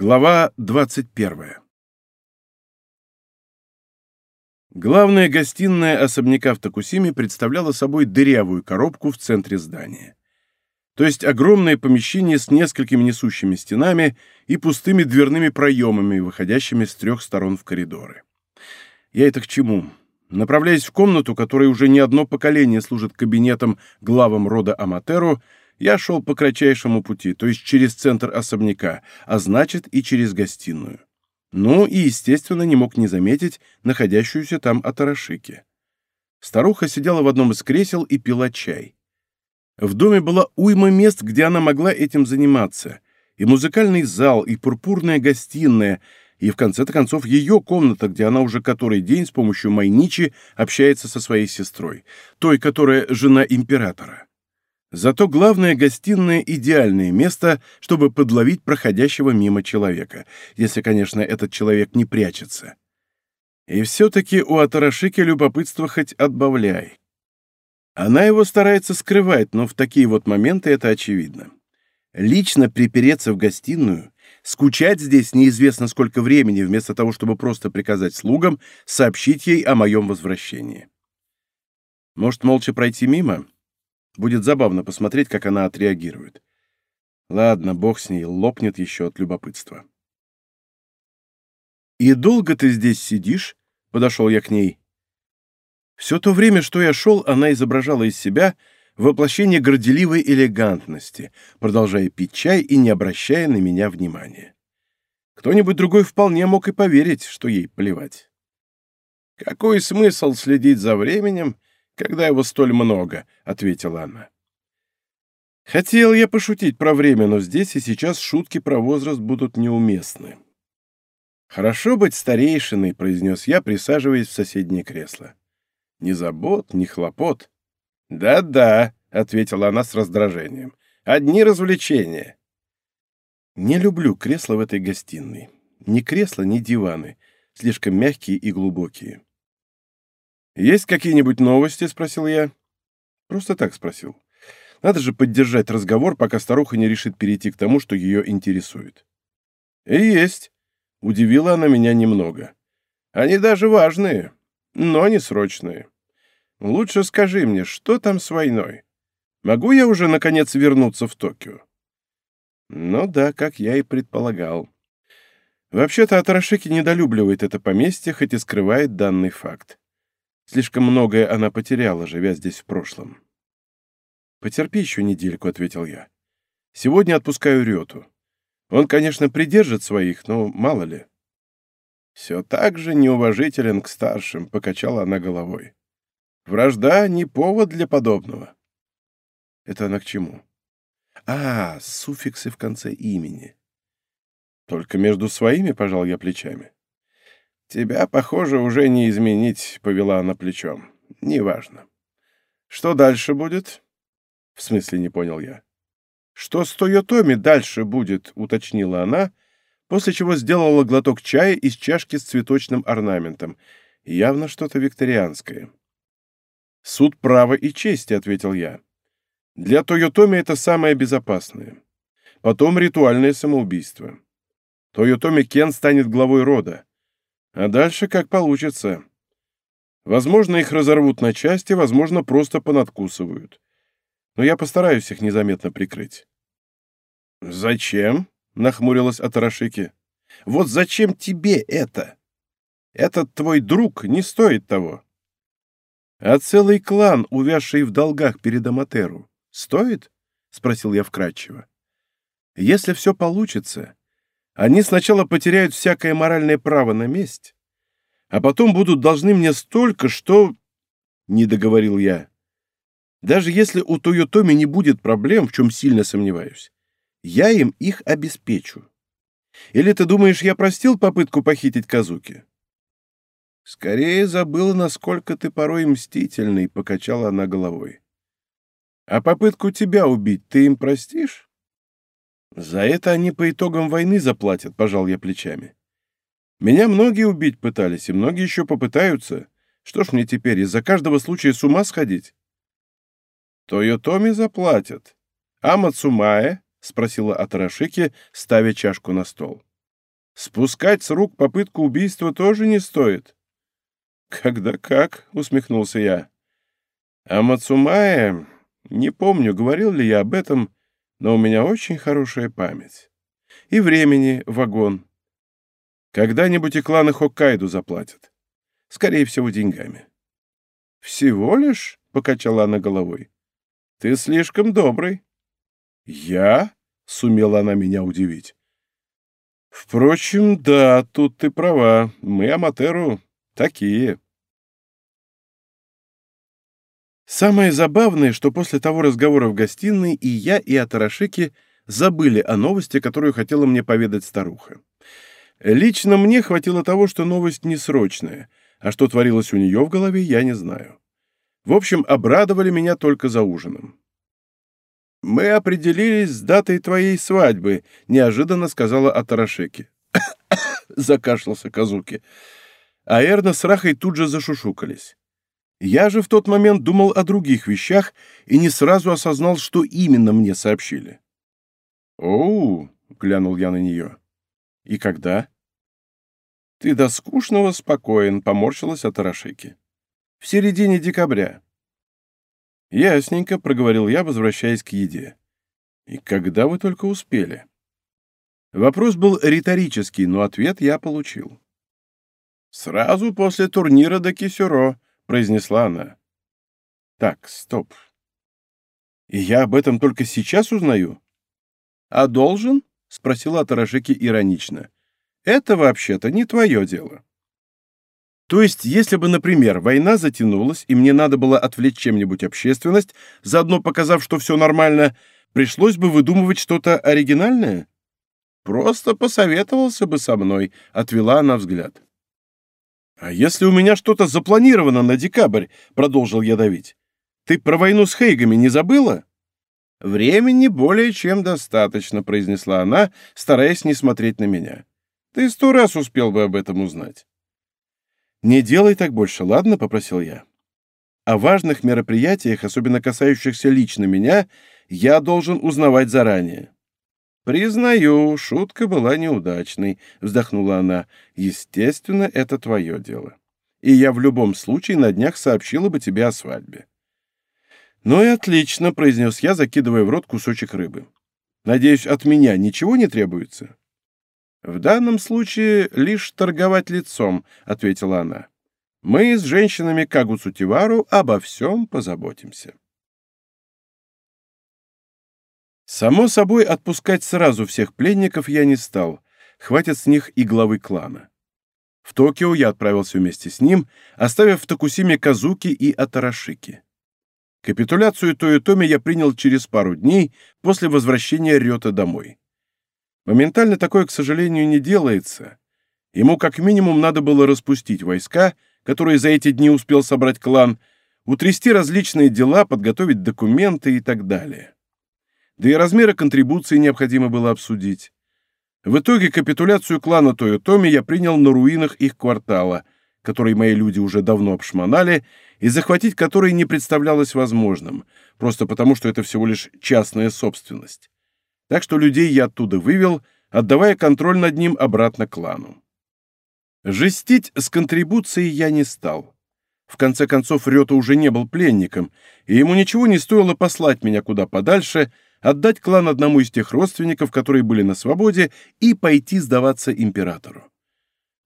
Глава 21. Главная гостиная особняка в Токусиме представляла собой дырявую коробку в центре здания. То есть огромное помещение с несколькими несущими стенами и пустыми дверными проемами, выходящими с трех сторон в коридоры. Я это к чему? Направляясь в комнату, которая уже не одно поколение служит кабинетом главам рода Аматеру, я шел по кратчайшему пути, то есть через центр особняка, а значит и через гостиную. Ну и, естественно, не мог не заметить находящуюся там Атарашики. Старуха сидела в одном из кресел и пила чай. В доме была уйма мест, где она могла этим заниматься. И музыкальный зал, и пурпурная гостиная, и, в конце-то концов, ее комната, где она уже который день с помощью Майничи общается со своей сестрой, той, которая жена императора. Зато главная гостиная — идеальное место, чтобы подловить проходящего мимо человека, если, конечно, этот человек не прячется. И все-таки у Атарашики любопытство хоть отбавляй. Она его старается скрывать, но в такие вот моменты это очевидно. Лично припереться в гостиную, скучать здесь неизвестно сколько времени, вместо того, чтобы просто приказать слугам сообщить ей о моем возвращении. Может, молча пройти мимо? Будет забавно посмотреть, как она отреагирует. Ладно, бог с ней, лопнет еще от любопытства. «И долго ты здесь сидишь?» — подошел я к ней. Все то время, что я шел, она изображала из себя воплощение горделивой элегантности, продолжая пить чай и не обращая на меня внимания. Кто-нибудь другой вполне мог и поверить, что ей плевать. Какой смысл следить за временем, когда его столь много», — ответила она. Хотел я пошутить про время, но здесь и сейчас шутки про возраст будут неуместны. «Хорошо быть старейшиной», — произнес я, присаживаясь в соседнее кресло. «Ни забот, ни хлопот». «Да-да», — ответила она с раздражением. «Одни развлечения». Не люблю кресла в этой гостиной. Ни кресла, ни диваны. Слишком мягкие и глубокие. «Есть какие-нибудь новости?» — спросил я. Просто так спросил. Надо же поддержать разговор, пока старуха не решит перейти к тому, что ее интересует. «И есть», — удивила она меня немного. «Они даже важные, но не срочные. Лучше скажи мне, что там с войной? Могу я уже, наконец, вернуться в Токио?» «Ну да, как я и предполагал». Вообще-то Атарашики недолюбливает это поместье, хоть и скрывает данный факт. Слишком многое она потеряла, живя здесь в прошлом. «Потерпи еще недельку», — ответил я. «Сегодня отпускаю Рёту. Он, конечно, придержит своих, но мало ли». «Все так же неуважителен к старшим», — покачала она головой. «Вражда — не повод для подобного». «Это она к чему?» «А, суффиксы в конце имени». «Только между своими, — пожал я плечами. «Тебя, похоже, уже не изменить», — повела она плечом. «Неважно. Что дальше будет?» «В смысле, не понял я». «Что с Тойотоми дальше будет?» — уточнила она, после чего сделала глоток чая из чашки с цветочным орнаментом. Явно что-то викторианское. «Суд права и чести», — ответил я. «Для Тойотоми это самое безопасное. Потом ритуальное самоубийство. Тойотоми Кен станет главой рода. А дальше как получится. Возможно, их разорвут на части, возможно, просто понадкусывают. Но я постараюсь их незаметно прикрыть. «Зачем?» — нахмурилась Атарашики. «Вот зачем тебе это? Этот твой друг не стоит того». «А целый клан, увязший в долгах перед Аматеру, стоит?» — спросил я вкратчиво. «Если все получится, они сначала потеряют всякое моральное право на месть, а потом будут должны мне столько, что...» Не договорил я. «Даже если у Тойотоми не будет проблем, в чем сильно сомневаюсь, я им их обеспечу. Или ты думаешь, я простил попытку похитить Казуки?» «Скорее забыла, насколько ты порой мстительный», — покачала она головой. «А попытку тебя убить ты им простишь?» За это они по итогам войны заплатят, пожал я плечами. Меня многие убить пытались, и многие еще попытаются. Что ж мне теперь, из-за каждого случая с ума сходить? Тойотоми заплатят. А Мацумае? — спросила Атарашики, ставя чашку на стол. Спускать с рук попытку убийства тоже не стоит. «Когда как?» — усмехнулся я. «А Мацумая... Не помню, говорил ли я об этом, но у меня очень хорошая память. И времени вагон. Когда-нибудь и кланы Хоккайдо заплатят. Скорее всего, деньгами». «Всего лишь?» — покачала она головой. «Ты слишком добрый». «Я?» — сумела она меня удивить. «Впрочем, да, тут ты права. Мы, Аматеру, такие». Самое забавное, что после того разговора в гостиной и я, и Атарашики забыли о новости, которую хотела мне поведать старуха. Лично мне хватило того, что новость не срочная, а что творилось у нее в голове, я не знаю. В общем, обрадовали меня только за ужином. «Мы определились с датой твоей свадьбы», — неожиданно сказала Атарашеки. Закашлялся Казуки. А Эрна с Рахой тут же зашушукались. Я же в тот момент думал о других вещах и не сразу осознал, что именно мне сообщили. «Оу!» — глянул я на нее. «И когда?» «Ты до скучного спокоен», — поморщилась Атарашеки. «В середине декабря». «Ясненько», — проговорил я, возвращаясь к еде. «И когда вы только успели?» Вопрос был риторический, но ответ я получил. «Сразу после турнира до Кисюро», — произнесла она. «Так, стоп. И я об этом только сейчас узнаю?» «А должен?» — спросила Тарашики иронично. «Это вообще-то не твое дело». То есть, если бы, например, война затянулась, и мне надо было отвлечь чем-нибудь общественность, заодно показав, что все нормально, пришлось бы выдумывать что-то оригинальное? Просто посоветовался бы со мной, — отвела она взгляд. «А если у меня что-то запланировано на декабрь?» — продолжил я давить. «Ты про войну с Хейгами не забыла?» «Времени более чем достаточно», — произнесла она, стараясь не смотреть на меня. «Ты сто раз успел бы об этом узнать». «Не делай так больше, ладно?» — попросил я. «О важных мероприятиях, особенно касающихся лично меня, я должен узнавать заранее». «Признаю, шутка была неудачной», — вздохнула она. «Естественно, это твое дело. И я в любом случае на днях сообщила бы тебе о свадьбе». «Ну и отлично», — произнес я, закидывая в рот кусочек рыбы. «Надеюсь, от меня ничего не требуется?» «В данном случае лишь торговать лицом», — ответила она. «Мы с женщинами Кагуцутивару обо всем позаботимся». Само собой, отпускать сразу всех пленников я не стал, хватит с них и главы клана. В Токио я отправился вместе с ним, оставив в Токусиме Казуки и Атарашики. Капитуляцию Тойотоми я принял через пару дней после возвращения Рёта домой. Моментально такое, к сожалению, не делается. Ему как минимум надо было распустить войска, которые за эти дни успел собрать клан, утрясти различные дела, подготовить документы и так далее. Да и размеры контрибуции необходимо было обсудить. В итоге капитуляцию клана Тойотоми я принял на руинах их квартала, который мои люди уже давно обшмонали, и захватить который не представлялось возможным, просто потому что это всего лишь частная собственность так что людей я оттуда вывел, отдавая контроль над ним обратно клану. Жестить с контрибуцией я не стал. В конце концов, Рёта уже не был пленником, и ему ничего не стоило послать меня куда подальше, отдать клан одному из тех родственников, которые были на свободе, и пойти сдаваться императору.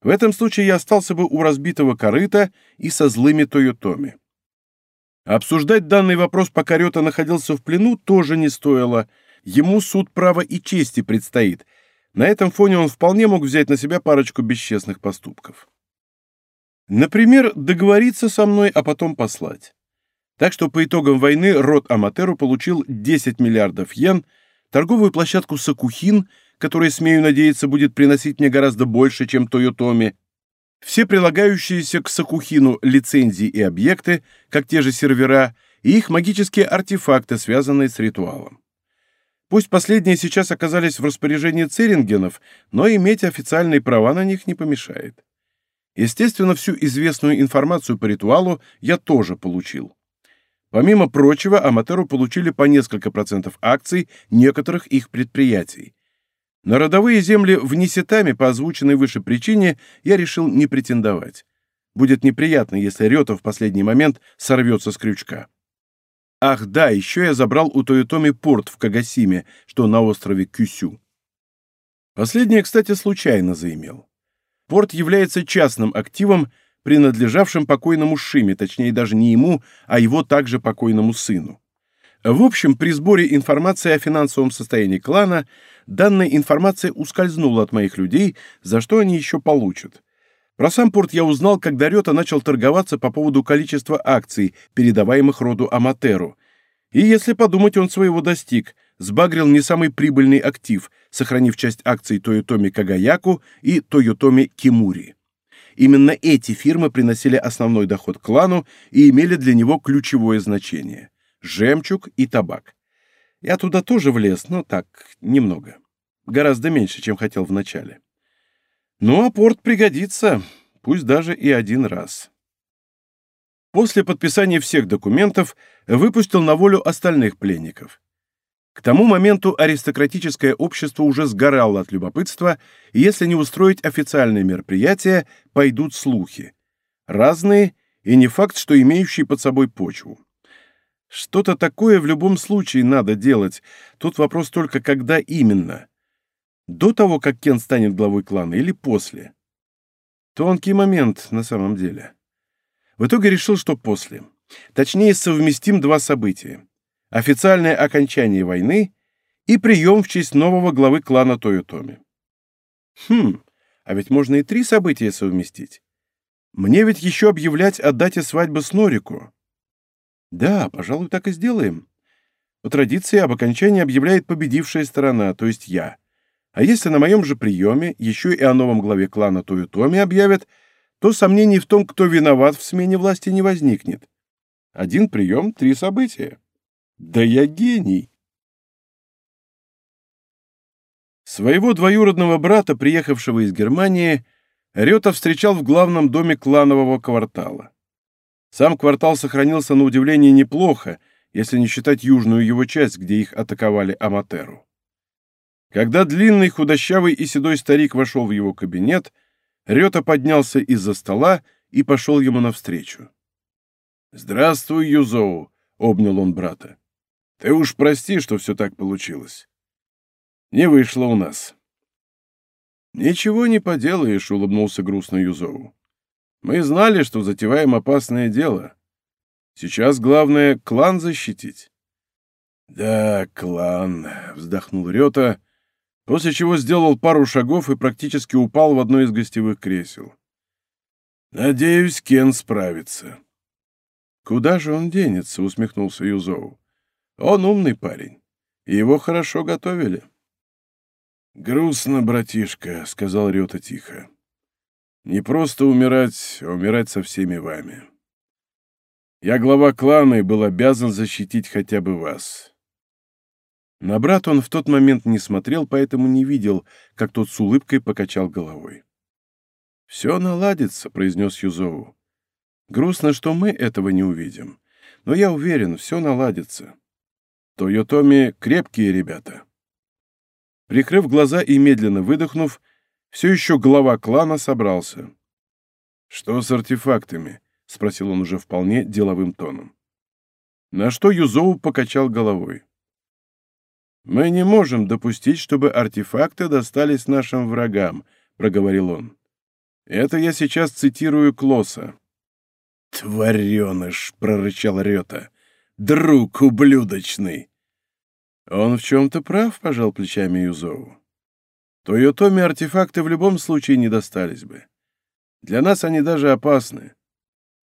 В этом случае я остался бы у разбитого корыта и со злыми Тойотоми. Обсуждать данный вопрос, пока Рёта находился в плену, тоже не стоило — Ему суд права и чести предстоит. На этом фоне он вполне мог взять на себя парочку бесчестных поступков. Например, договориться со мной, а потом послать. Так что по итогам войны род Аматеру получил 10 миллиардов йен, торговую площадку Сакухин, которая, смею надеяться, будет приносить мне гораздо больше, чем Тойотоми, все прилагающиеся к Сакухину лицензии и объекты, как те же сервера, и их магические артефакты, связанные с ритуалом. Пусть последние сейчас оказались в распоряжении Церингенов, но иметь официальные права на них не помешает. Естественно, всю известную информацию по ритуалу я тоже получил. Помимо прочего, Аматеру получили по несколько процентов акций некоторых их предприятий. На родовые земли в Несетаме по озвученной выше причине я решил не претендовать. Будет неприятно, если Рёта в последний момент сорвется с крючка. Ах да, еще я забрал у Тойотоми порт в Кагасиме, что на острове Кюсю. Последнее, кстати, случайно заимел. Порт является частным активом, принадлежавшим покойному Шиме, точнее даже не ему, а его также покойному сыну. В общем, при сборе информации о финансовом состоянии клана данная информация ускользнула от моих людей, за что они еще получат. Про сам порт я узнал, когда Рёта начал торговаться по поводу количества акций, передаваемых роду Аматеру. И если подумать, он своего достиг, сбагрил не самый прибыльный актив, сохранив часть акций Тойотоми Кагаяку и Тойотоми Кимури. Именно эти фирмы приносили основной доход клану и имели для него ключевое значение жемчуг и табак. Я туда тоже влез, но так, немного. Гораздо меньше, чем хотел вначале. Ну, а порт пригодится, пусть даже и один раз. После подписания всех документов выпустил на волю остальных пленников. К тому моменту аристократическое общество уже сгорало от любопытства, и если не устроить официальные мероприятия, пойдут слухи. Разные, и не факт, что имеющие под собой почву. Что-то такое в любом случае надо делать. Тут вопрос только, когда именно. До того, как Кен станет главой клана, или после? Тонкий момент на самом деле. В итоге решил, что после. Точнее, совместим два события. Официальное окончание войны и прием в честь нового главы клана Тойотоми. Хм, а ведь можно и три события совместить. Мне ведь еще объявлять о дате свадьбы с Норику. Да, пожалуй, так и сделаем. По традиции об окончании объявляет победившая сторона, то есть я. А если на моем же приеме еще и о новом главе клана Тойотоми объявят, то сомнений в том, кто виноват в смене власти, не возникнет. Один прием — три события. Да я гений! Своего двоюродного брата, приехавшего из Германии, Рёта встречал в главном доме кланового квартала. Сам квартал сохранился на удивление неплохо, если не считать южную его часть, где их атаковали Аматеру. Когда длинный, худощавый и седой старик вошел в его кабинет, Рёта поднялся из-за стола и пошел ему навстречу. «Здравствуй, Юзоу!» — обнял он брата. «Ты уж прости, что все так получилось. Не вышло у нас». «Ничего не поделаешь», — улыбнулся грустно Юзоу. Мы знали, что затеваем опасное дело. Сейчас главное — клан защитить. «Да, клан», — вздохнул Рёта, после чего сделал пару шагов и практически упал в одно из гостевых кресел. «Надеюсь, Кен справится». «Куда же он денется?» — усмехнулся Юзоу. «Он умный парень, его хорошо готовили». «Грустно, братишка», — сказал Рёта тихо. Не просто умирать, а умирать со всеми вами. Я глава клана и был обязан защитить хотя бы вас. На брата он в тот момент не смотрел, поэтому не видел, как тот с улыбкой покачал головой. «Все наладится», — произнес Юзову. «Грустно, что мы этого не увидим, но я уверен, все наладится. Тойотоми — крепкие ребята». Прикрыв глаза и медленно выдохнув, все еще глава клана собрался. «Что с артефактами?» — спросил он уже вполне деловым тоном. На что Юзоу покачал головой. «Мы не можем допустить, чтобы артефакты достались нашим врагам», — проговорил он. «Это я сейчас цитирую Клоса». «Твареныш!» — прорычал Рета. «Друг ублюдочный!» «Он в чем-то прав», — пожал плечами Юзоу то Йотоми артефакты в любом случае не достались бы. Для нас они даже опасны.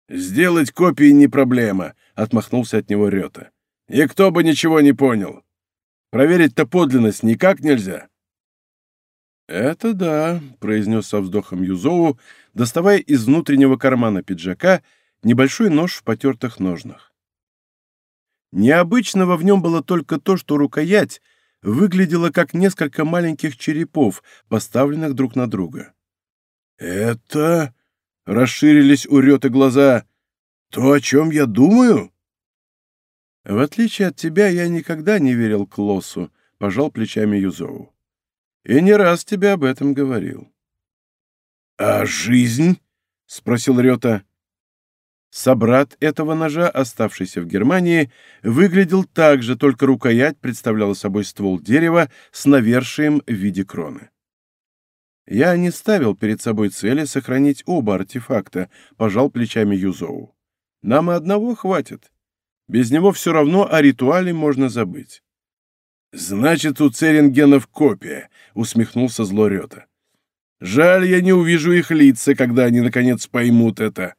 «Сделать копии не проблема», — отмахнулся от него Рёта. «Никто бы ничего не понял. Проверить-то подлинность никак нельзя». «Это да», — произнес со вздохом Юзоу, доставая из внутреннего кармана пиджака небольшой нож в потертых ножнах. Необычного в нем было только то, что рукоять — выглядело как несколько маленьких черепов, поставленных друг на друга. «Это...» — расширились у Рёты глаза. «То, о чем я думаю?» «В отличие от тебя, я никогда не верил Клоссу», — пожал плечами Юзоу. И не раз тебе об этом говорил. «А жизнь?» — спросил Рёта. Собрат этого ножа, оставшийся в Германии, выглядел так же, только рукоять представляла собой ствол дерева с навершием в виде кроны. Я не ставил перед собой цели сохранить оба артефакта, пожал плечами Юзоу. Нам и одного хватит. Без него все равно о ритуале можно забыть. «Значит, у Церингенов копия», — усмехнулся Злорета. «Жаль, я не увижу их лица, когда они, наконец, поймут это».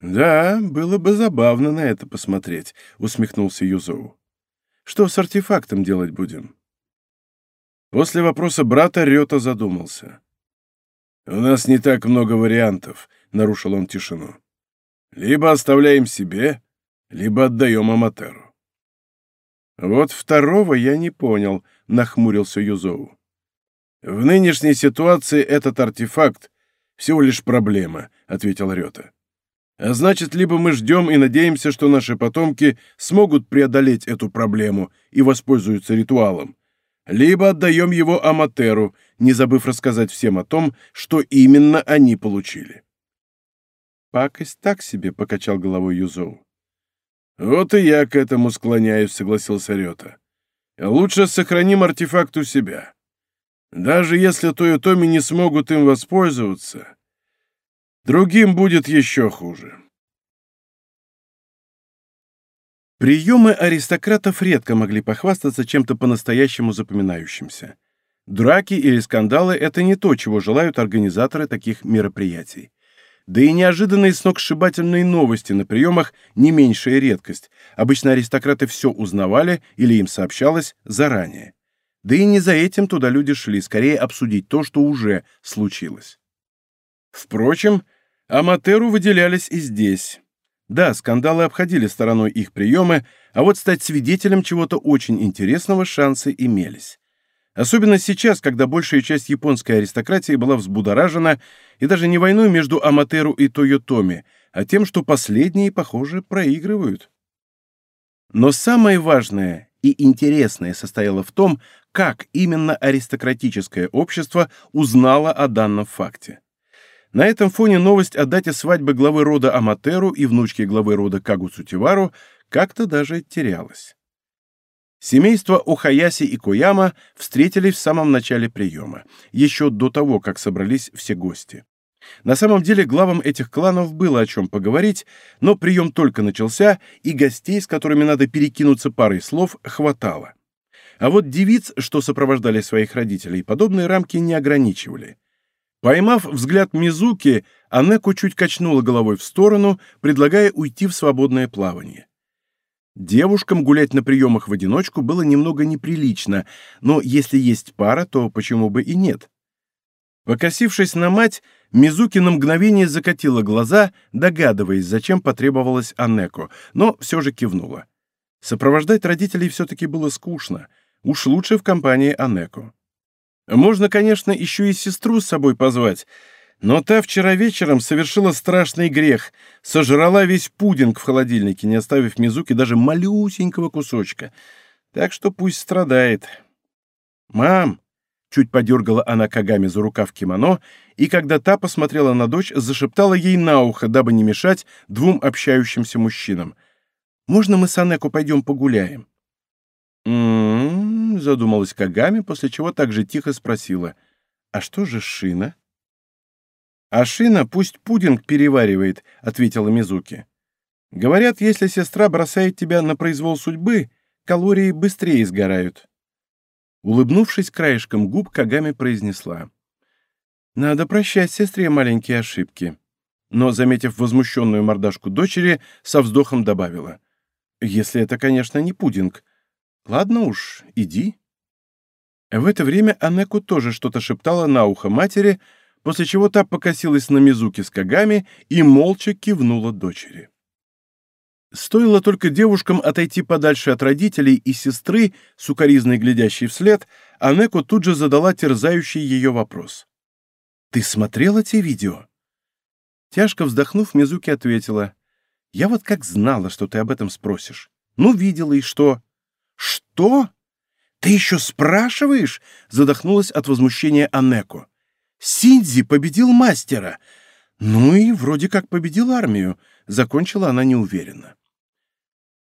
«Да, было бы забавно на это посмотреть», — усмехнулся Юзоу. «Что с артефактом делать будем?» После вопроса брата Рёта задумался. «У нас не так много вариантов», — нарушил он тишину. «Либо оставляем себе, либо отдаем Аматеру». «Вот второго я не понял», — нахмурился Юзоу. «В нынешней ситуации этот артефакт всего лишь проблема», — ответил Рёта. А значит, либо мы ждем и надеемся, что наши потомки смогут преодолеть эту проблему и воспользуются ритуалом, либо отдаем его Аматеру, не забыв рассказать всем о том, что именно они получили. «Пакость так себе», — покачал головой Юзоу. «Вот и я к этому склоняюсь», — согласился Рёта. «Лучше сохраним артефакт у себя. Даже если Тойотоми не смогут им воспользоваться, Другим будет еще хуже. Приемы аристократов редко могли похвастаться чем-то по-настоящему запоминающимся. Драки или скандалы — это не то, чего желают организаторы таких мероприятий. Да и неожиданные сногсшибательные новости на приемах — не меньшая редкость. Обычно аристократы все узнавали или им сообщалось заранее. Да и не за этим туда люди шли, скорее обсудить то, что уже случилось. Впрочем, Аматеру выделялись и здесь. Да, скандалы обходили стороной их приемы, а вот стать свидетелем чего-то очень интересного шансы имелись. Особенно сейчас, когда большая часть японской аристократии была взбудоражена и даже не войной между Аматеру и Тойотоми, а тем, что последние, похоже, проигрывают. Но самое важное и интересное состояло в том, как именно аристократическое общество узнало о данном факте. На этом фоне новость о дате свадьбы главы рода Аматеру и внучки главы рода Кагуцутивару как-то даже терялась. Семейство Охаяси и Кояма встретились в самом начале приема, еще до того, как собрались все гости. На самом деле главам этих кланов было о чем поговорить, но прием только начался, и гостей, с которыми надо перекинуться парой слов, хватало. А вот девиц, что сопровождали своих родителей, подобные рамки не ограничивали. Поймав взгляд Мизуки, Анеко чуть качнула головой в сторону, предлагая уйти в свободное плавание. Девушкам гулять на приемах в одиночку было немного неприлично, но если есть пара, то почему бы и нет? Покосившись на мать, Мизуки на мгновение закатила глаза, догадываясь, зачем потребовалась Анеко, но все же кивнула. Сопровождать родителей все-таки было скучно. Уж лучше в компании Анеко. Можно, конечно, еще и сестру с собой позвать, но та вчера вечером совершила страшный грех, сожрала весь пудинг в холодильнике, не оставив Мизуки даже малюсенького кусочка. Так что пусть страдает. «Мам!» — чуть подергала она Кагами за рукав кимоно, и когда та посмотрела на дочь, зашептала ей на ухо, дабы не мешать двум общающимся мужчинам. «Можно мы с Анеко пойдем погуляем?» «М-м-м», задумалась Кагами, после чего также тихо спросила. «А что же шина?» «А шина пусть пудинг переваривает», — ответила Мизуки. «Говорят, если сестра бросает тебя на произвол судьбы, калории быстрее сгорают». Улыбнувшись краешком губ, Кагами произнесла. «Надо прощать сестре маленькие ошибки». Но, заметив возмущенную мордашку дочери, со вздохом добавила. «Если это, конечно, не пудинг, Ладно уж, иди. В это время Анеку тоже что-то шептала на ухо матери, после чего та покосилась на Мизуки с Кагами и молча кивнула дочери. Стоило только девушкам отойти подальше от родителей и сестры, сукоризной глядящей вслед, Анеку тут же задала терзающий ее вопрос. «Ты смотрела те видео?» Тяжко вздохнув, Мизуки ответила. «Я вот как знала, что ты об этом спросишь. Ну, видела, и что?» «Что?» «Ты еще спрашиваешь?» — задохнулась от возмущения Анеко. «Синдзи победил мастера!» «Ну и вроде как победил армию», — закончила она неуверенно.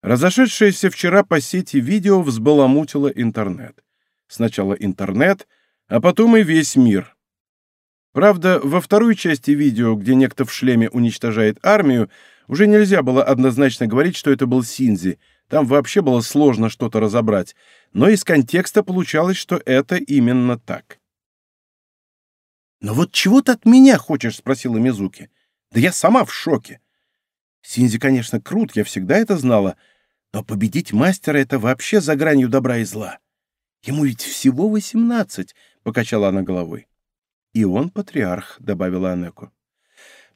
Разошедшееся вчера по сети видео взбаламутило интернет. Сначала интернет, а потом и весь мир. Правда, во второй части видео, где некто в шлеме уничтожает армию, уже нельзя было однозначно говорить, что это был Синзи. Там вообще было сложно что-то разобрать. Но из контекста получалось, что это именно так. «Но вот чего ты от меня хочешь?» — спросила Мизуки. «Да я сама в шоке. Синзи, конечно, крут, я всегда это знала, но победить мастера — это вообще за гранью добра и зла. Ему ведь всего восемнадцать», — покачала она головой. «И он патриарх», — добавила Анеку.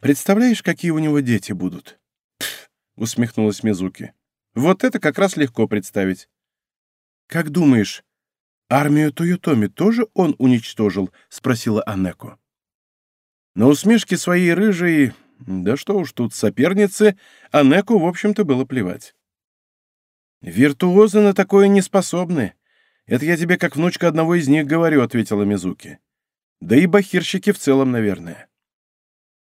«Представляешь, какие у него дети будут?» Усмехнулась Мизуки. «Вот это как раз легко представить». «Как думаешь, армию Тойотоми тоже он уничтожил?» — спросила Анеко. На усмешке своей рыжей, да что уж тут соперницы, Анеку, в общем-то, было плевать. «Виртуозы на такое не способны. Это я тебе как внучка одного из них говорю», — ответила Мизуки. Да и бахирщики в целом, наверное.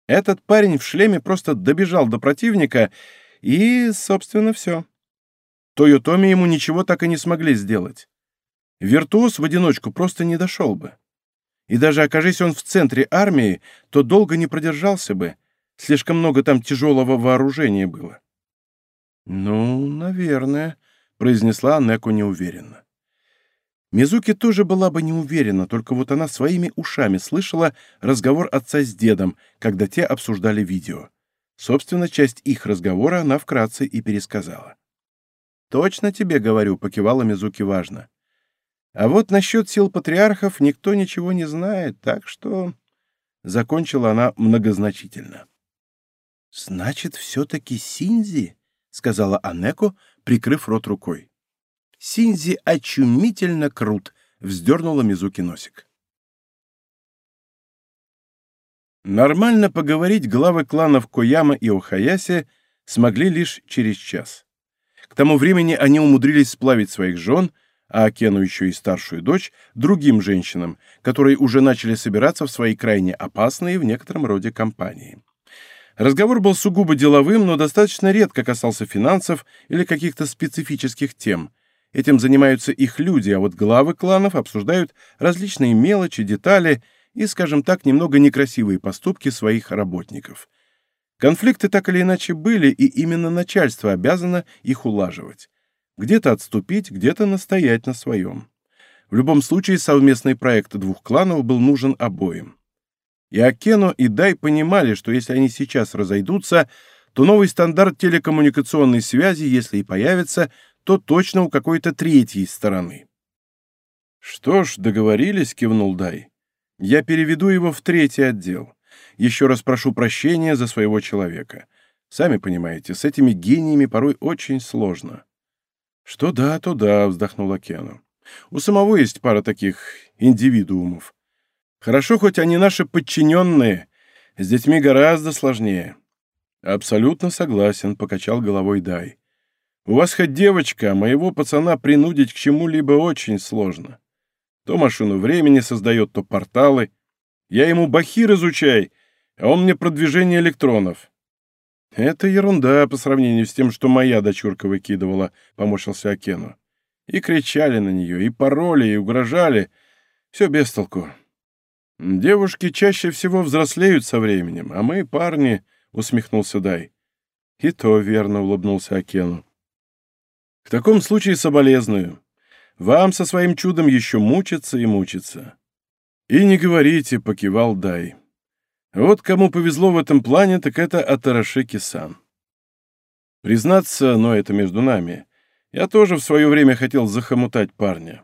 Этот парень в шлеме просто добежал до противника, и, собственно, все. Тойотоми ему ничего так и не смогли сделать. Виртуоз в одиночку просто не дошел бы. И даже окажись он в центре армии, то долго не продержался бы. Слишком много там тяжелого вооружения было. «Ну, наверное», — произнесла Неку неуверенно. Мизуки тоже была бы не уверена, только вот она своими ушами слышала разговор отца с дедом, когда те обсуждали видео. Собственно, часть их разговора она вкратце и пересказала. «Точно тебе говорю», — покивала Мизуки важно. «А вот насчет сил патриархов никто ничего не знает, так что...» Закончила она многозначительно. «Значит, все-таки Синзи?» — сказала Анеко, прикрыв рот рукой. Синзи очумительно крут, вздернула Мизуки носик. Нормально поговорить главы кланов Кояма и Охаяси смогли лишь через час. К тому времени они умудрились сплавить своих жен, а Акену еще и старшую дочь, другим женщинам, которые уже начали собираться в свои крайне опасные в некотором роде компании. Разговор был сугубо деловым, но достаточно редко касался финансов или каких-то специфических тем, Этим занимаются их люди, а вот главы кланов обсуждают различные мелочи, детали и, скажем так, немного некрасивые поступки своих работников. Конфликты так или иначе были, и именно начальство обязано их улаживать. Где-то отступить, где-то настоять на своем. В любом случае, совместный проект двух кланов был нужен обоим. И Акено, и Дай понимали, что если они сейчас разойдутся, то новый стандарт телекоммуникационной связи, если и появится, то точно у какой-то третьей стороны. «Что ж, договорились», — кивнул Дай. «Я переведу его в третий отдел. Еще раз прошу прощения за своего человека. Сами понимаете, с этими гениями порой очень сложно». «Что да, то да», — вздохнула Кену. «У самого есть пара таких индивидуумов. Хорошо, хоть они наши подчиненные. С детьми гораздо сложнее». «Абсолютно согласен», — покачал головой Дай. У вас хоть девочка, а моего пацана принудить к чему-либо очень сложно. То машину времени создает, то порталы. Я ему бахир изучай, а он мне продвижение электронов. Это ерунда по сравнению с тем, что моя дочурка выкидывала, помощился Акену. И кричали на нее, и пароли, и угрожали. Все без толку. Девушки чаще всего взрослеют со временем, а мы, парни, — усмехнулся Дай. И то верно, — улыбнулся Акену. В таком случае соболезную. Вам со своим чудом еще мучиться и мучиться. И не говорите, покивал Дай. Вот кому повезло в этом плане, так это Атарашики-сан. Признаться, но это между нами, я тоже в свое время хотел захомутать парня.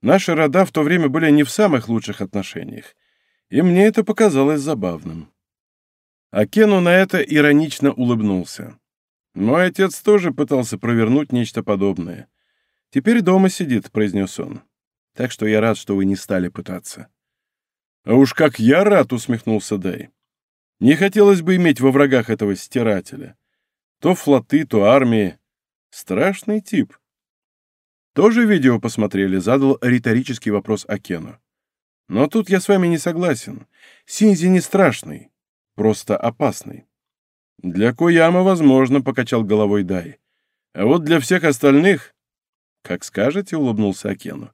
Наши рода в то время были не в самых лучших отношениях, и мне это показалось забавным. А Кену на это иронично улыбнулся. Мой отец тоже пытался провернуть нечто подобное. Теперь дома сидит, произнес он. Так что я рад, что вы не стали пытаться. А уж как я рад, усмехнулся Дай. Не хотелось бы иметь во врагах этого стирателя. То флоты, то армии. Страшный тип. «Тоже видео посмотрели?» — задал риторический вопрос Акену. «Но тут я с вами не согласен. Синзи не страшный, просто опасный». «Для Кояма возможно», — покачал головой Дай. «А вот для всех остальных...» «Как скажете», — улыбнулся Акену.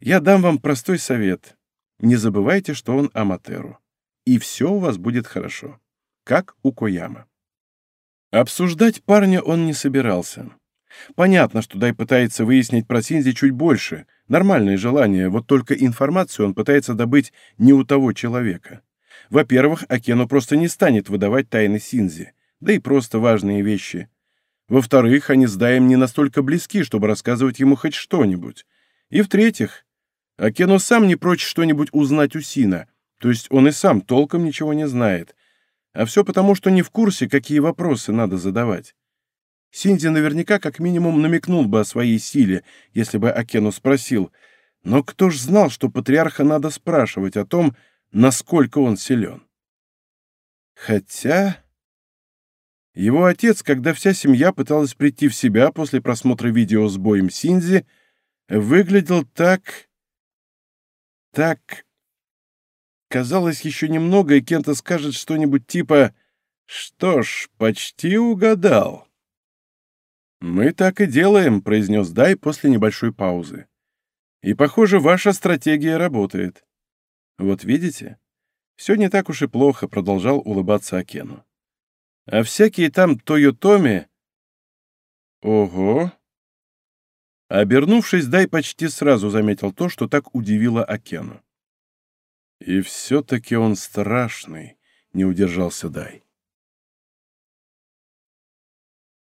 «Я дам вам простой совет. Не забывайте, что он Аматеру. И все у вас будет хорошо. Как у Кояма». Обсуждать парня он не собирался. Понятно, что Дай пытается выяснить про Синзи чуть больше. Нормальное желание, вот только информацию он пытается добыть не у того человека. Во-первых, Акену просто не станет выдавать тайны Синзи, да и просто важные вещи. Во-вторых, они с Даем не настолько близки, чтобы рассказывать ему хоть что-нибудь. И в-третьих, Акену сам не прочь что-нибудь узнать у Сина, то есть он и сам толком ничего не знает. А все потому, что не в курсе, какие вопросы надо задавать. Синди наверняка как минимум намекнул бы о своей силе, если бы Акену спросил, но кто ж знал, что патриарха надо спрашивать о том, насколько он силен? Хотя... Его отец, когда вся семья пыталась прийти в себя после просмотра видео с боем Синзи, выглядел так... так... Казалось, еще немного, и Кента скажет что-нибудь типа «Что ж, почти угадал». «Мы так и делаем», — произнес Дай после небольшой паузы. «И, похоже, ваша стратегия работает». «Вот видите? Все не так уж и плохо», — продолжал улыбаться Акену. «А всякие там Тойотоми...» «Ого!» Обернувшись, Дай почти сразу заметил то, что так удивило Акену. «И все-таки он страшный», — не удержался Дай.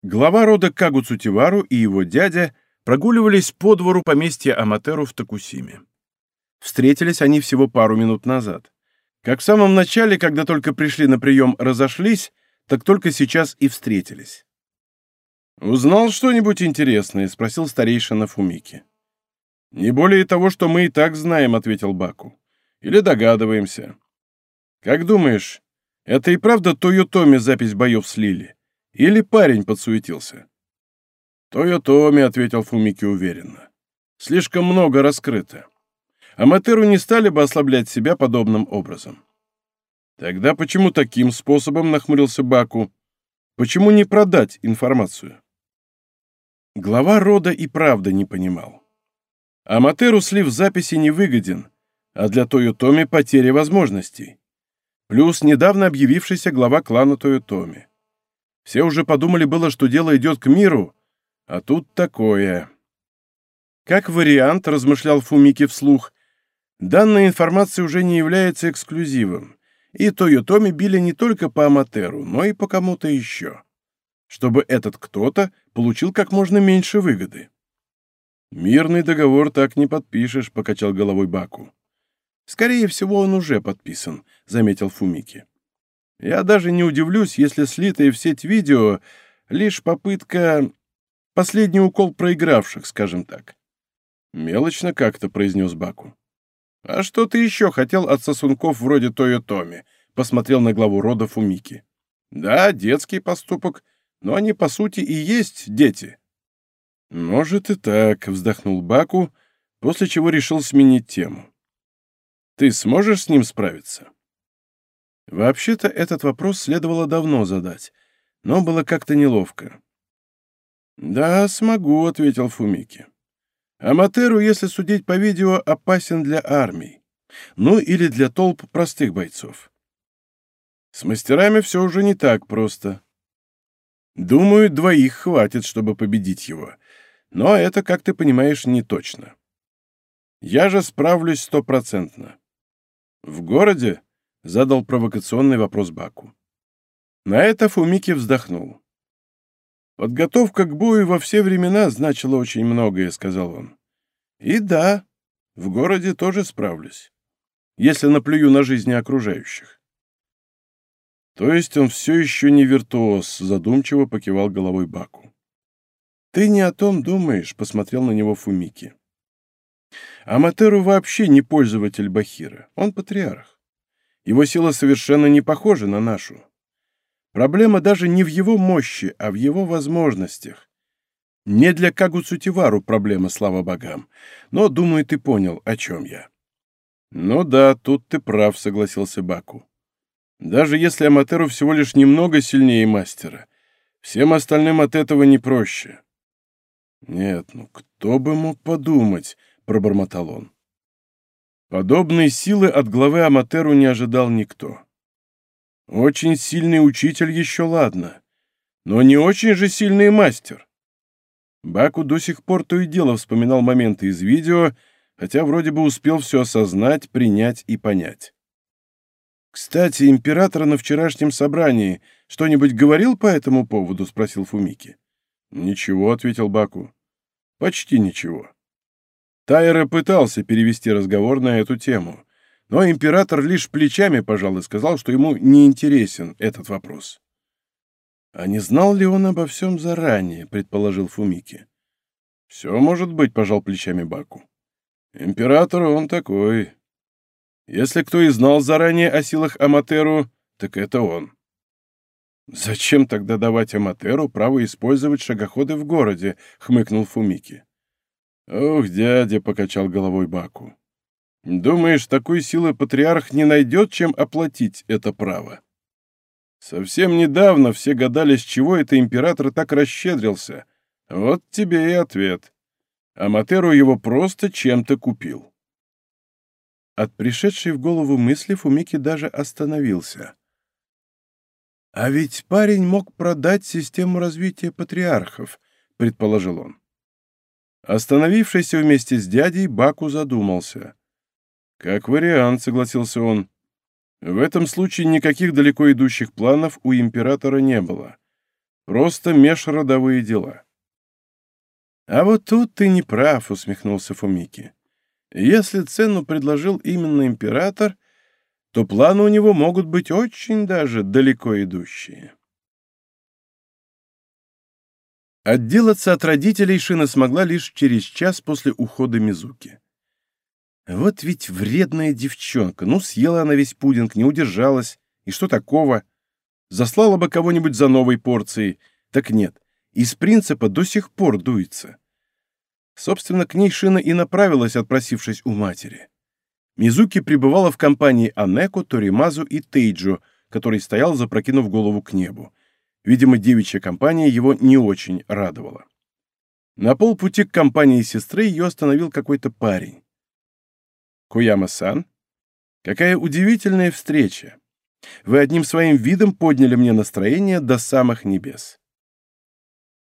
Глава рода Кагуцутивару и его дядя прогуливались по двору поместья Аматеру в Токусиме. Встретились они всего пару минут назад. Как в самом начале, когда только пришли на прием, разошлись, так только сейчас и встретились. «Узнал что-нибудь интересное?» — спросил старейшина Фумики. «Не более того, что мы и так знаем», — ответил Баку. «Или догадываемся. Как думаешь, это и правда Тойотоми запись боев слили?» Или парень подсуетился? Тойотоми, ответил Фумики уверенно. Слишком много раскрыто. Аматеру не стали бы ослаблять себя подобным образом. Тогда почему таким способом нахмурился Баку? Почему не продать информацию? Глава рода и правда не понимал. Аматеру слив записи невыгоден, а для Тойотоми потеря возможностей. Плюс недавно объявившийся глава клана Тойотоми. Все уже подумали было, что дело идет к миру, а тут такое. Как вариант, размышлял Фумики вслух, данная информация уже не является эксклюзивом, и Тойотоми били не только по Аматеру, но и по кому-то еще, чтобы этот кто-то получил как можно меньше выгоды. «Мирный договор так не подпишешь», — покачал головой Баку. «Скорее всего, он уже подписан», — заметил Фумики. Я даже не удивлюсь, если слитое в сеть видео — лишь попытка... Последний укол проигравших, скажем так. Мелочно как-то, — произнес Баку. А что ты еще хотел от сосунков вроде Тойо Томи? Посмотрел на главу рода Фумики. Да, детский поступок, но они, по сути, и есть дети. Может и так, — вздохнул Баку, после чего решил сменить тему. Ты сможешь с ним справиться? Вообще-то этот вопрос следовало давно задать, но было как-то неловко. «Да, смогу», — ответил Фумики. «Аматеру, если судить по видео, опасен для армий. Ну или для толп простых бойцов. С мастерами все уже не так просто. Думаю, двоих хватит, чтобы победить его. Но это, как ты понимаешь, не точно. Я же справлюсь стопроцентно. В городе — задал провокационный вопрос Баку. На это Фумики вздохнул. «Подготовка к бою во все времена значила очень многое», — сказал он. «И да, в городе тоже справлюсь, если наплюю на жизни окружающих». «То есть он все еще не виртуоз», — задумчиво покивал головой Баку. «Ты не о том думаешь», — посмотрел на него Фумики. «Аматеру вообще не пользователь Бахира, он патриарх. Его сила совершенно не похожа на нашу. Проблема даже не в его мощи, а в его возможностях. Не для Кагуцутивару проблема, слава богам. Но, думаю, ты понял, о чем я. Ну да, тут ты прав, согласился Баку. Даже если Аматеру всего лишь немного сильнее мастера, всем остальным от этого не проще. Нет, ну кто бы мог подумать, пробормотал он. Подобной силы от главы Аматеру не ожидал никто. Очень сильный учитель еще ладно, но не очень же сильный мастер. Баку до сих пор то и дело вспоминал моменты из видео, хотя вроде бы успел все осознать, принять и понять. «Кстати, император на вчерашнем собрании что-нибудь говорил по этому поводу?» — спросил Фумики. «Ничего», — ответил Баку. «Почти ничего. Тайра пытался перевести разговор на эту тему, но император лишь плечами пожал и сказал, что ему не интересен этот вопрос. «А не знал ли он обо всем заранее?» — предположил Фумики. «Все может быть», — пожал плечами Баку. «Император он такой. Если кто и знал заранее о силах Аматеру, так это он». «Зачем тогда давать Аматеру право использовать шагоходы в городе?» — хмыкнул Фумики. «Ох, дядя!» — покачал головой Баку. «Думаешь, такой силы патриарх не найдет, чем оплатить это право?» Совсем недавно все гадали, с чего это император так расщедрился. Вот тебе и ответ. Аматеру его просто чем-то купил. От пришедшей в голову мысли Фумики даже остановился. «А ведь парень мог продать систему развития патриархов», — предположил он. Остановившийся вместе с дядей, Баку задумался. «Как вариант», — согласился он. В этом случае никаких далеко идущих планов у императора не было. Просто межродовые дела. «А вот тут ты не прав», — усмехнулся Фумики. «Если цену предложил именно император, то планы у него могут быть очень даже далеко идущие». Отделаться от родителей Шина смогла лишь через час после ухода Мизуки. Вот ведь вредная девчонка. Ну, съела она весь пудинг, не удержалась. И что такого? Заслала бы кого-нибудь за новой порцией. Так нет, из принципа до сих пор дуется. Собственно, к ней Шина и направилась, отпросившись у матери. Мизуки пребывала в компании Анеко, Торимазу и Тейджо, который стоял, запрокинув голову к небу. Видимо, девичья компания его не очень радовала. На полпути к компании сестры ее остановил какой-то парень. «Куяма-сан, какая удивительная встреча! Вы одним своим видом подняли мне настроение до самых небес».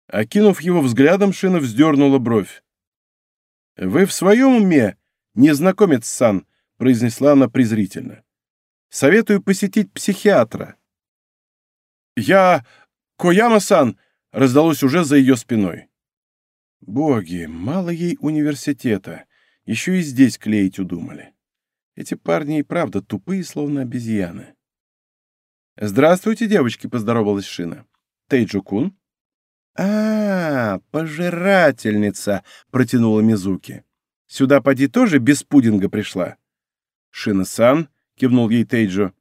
Окинув его взглядом, Шина вздернула бровь. «Вы в своем уме, незнакомец-сан?» — произнесла она презрительно. «Советую посетить психиатра». «Я... «Кояма-сан!» — раздалось уже за ее спиной. Боги, мало ей университета. Еще и здесь клеить удумали. Эти парни и правда тупые, словно обезьяны. «Здравствуйте, девочки!» — поздоровалась Шина. «Тейджу-кун?» «А, пожирательница!» — протянула Мизуки. «Сюда поди тоже без пудинга пришла?» «Шина-сан!» — кивнул ей Тейджу.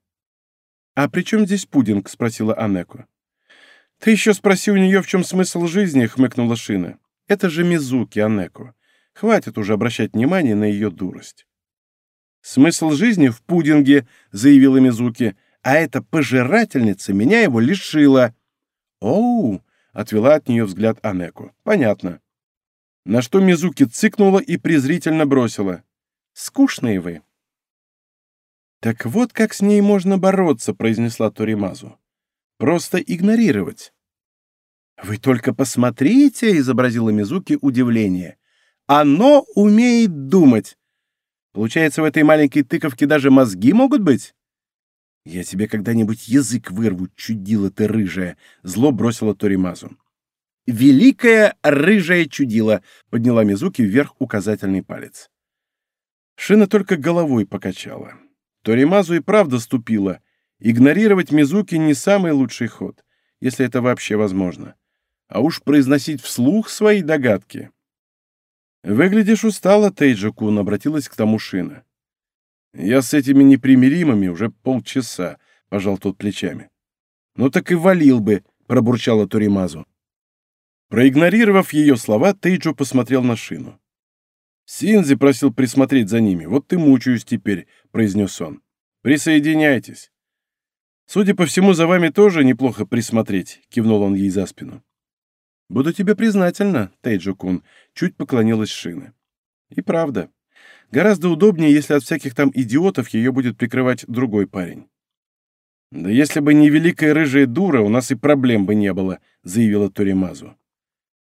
«А при чем здесь пудинг?» — спросила Анеко. «Ты еще спроси у нее, в чем смысл жизни», — хмыкнула Шина. «Это же Мизуки, Анеко. Хватит уже обращать внимание на ее дурость». «Смысл жизни в пудинге», — заявила Мизуки, «а эта пожирательница меня его лишила». «Оу», — отвела от нее взгляд Анеко. «Понятно». На что Мизуки цыкнула и презрительно бросила. «Скучные вы». «Так вот как с ней можно бороться», — произнесла Торимазу. Просто игнорировать. «Вы только посмотрите!» — изобразила Мизуки удивление. «Оно умеет думать! Получается, в этой маленькой тыковке даже мозги могут быть?» «Я тебе когда-нибудь язык вырву, чудила ты рыжая!» — зло бросила Торимазу. «Великая рыжая чудила!» — подняла Мизуки вверх указательный палец. Шина только головой покачала. Торимазу и правда ступила — Игнорировать Мизуки не самый лучший ход, если это вообще возможно. А уж произносить вслух свои догадки. «Выглядишь устало, Тейджи-кун», — обратилась к тому Шина. «Я с этими непримиримыми уже полчаса», — пожал тот плечами. «Ну так и валил бы», — пробурчала Туримазу. Проигнорировав ее слова, Тейджо посмотрел на шину. «Синзи просил присмотреть за ними, вот ты мучаюсь теперь», — произнес он. «Присоединяйтесь». «Судя по всему, за вами тоже неплохо присмотреть», — кивнул он ей за спину. «Буду тебе признательна, Тейджо-кун», — чуть поклонилась Шина. «И правда. Гораздо удобнее, если от всяких там идиотов ее будет прикрывать другой парень». «Да если бы не великая рыжая дура, у нас и проблем бы не было», — заявила Торимазу.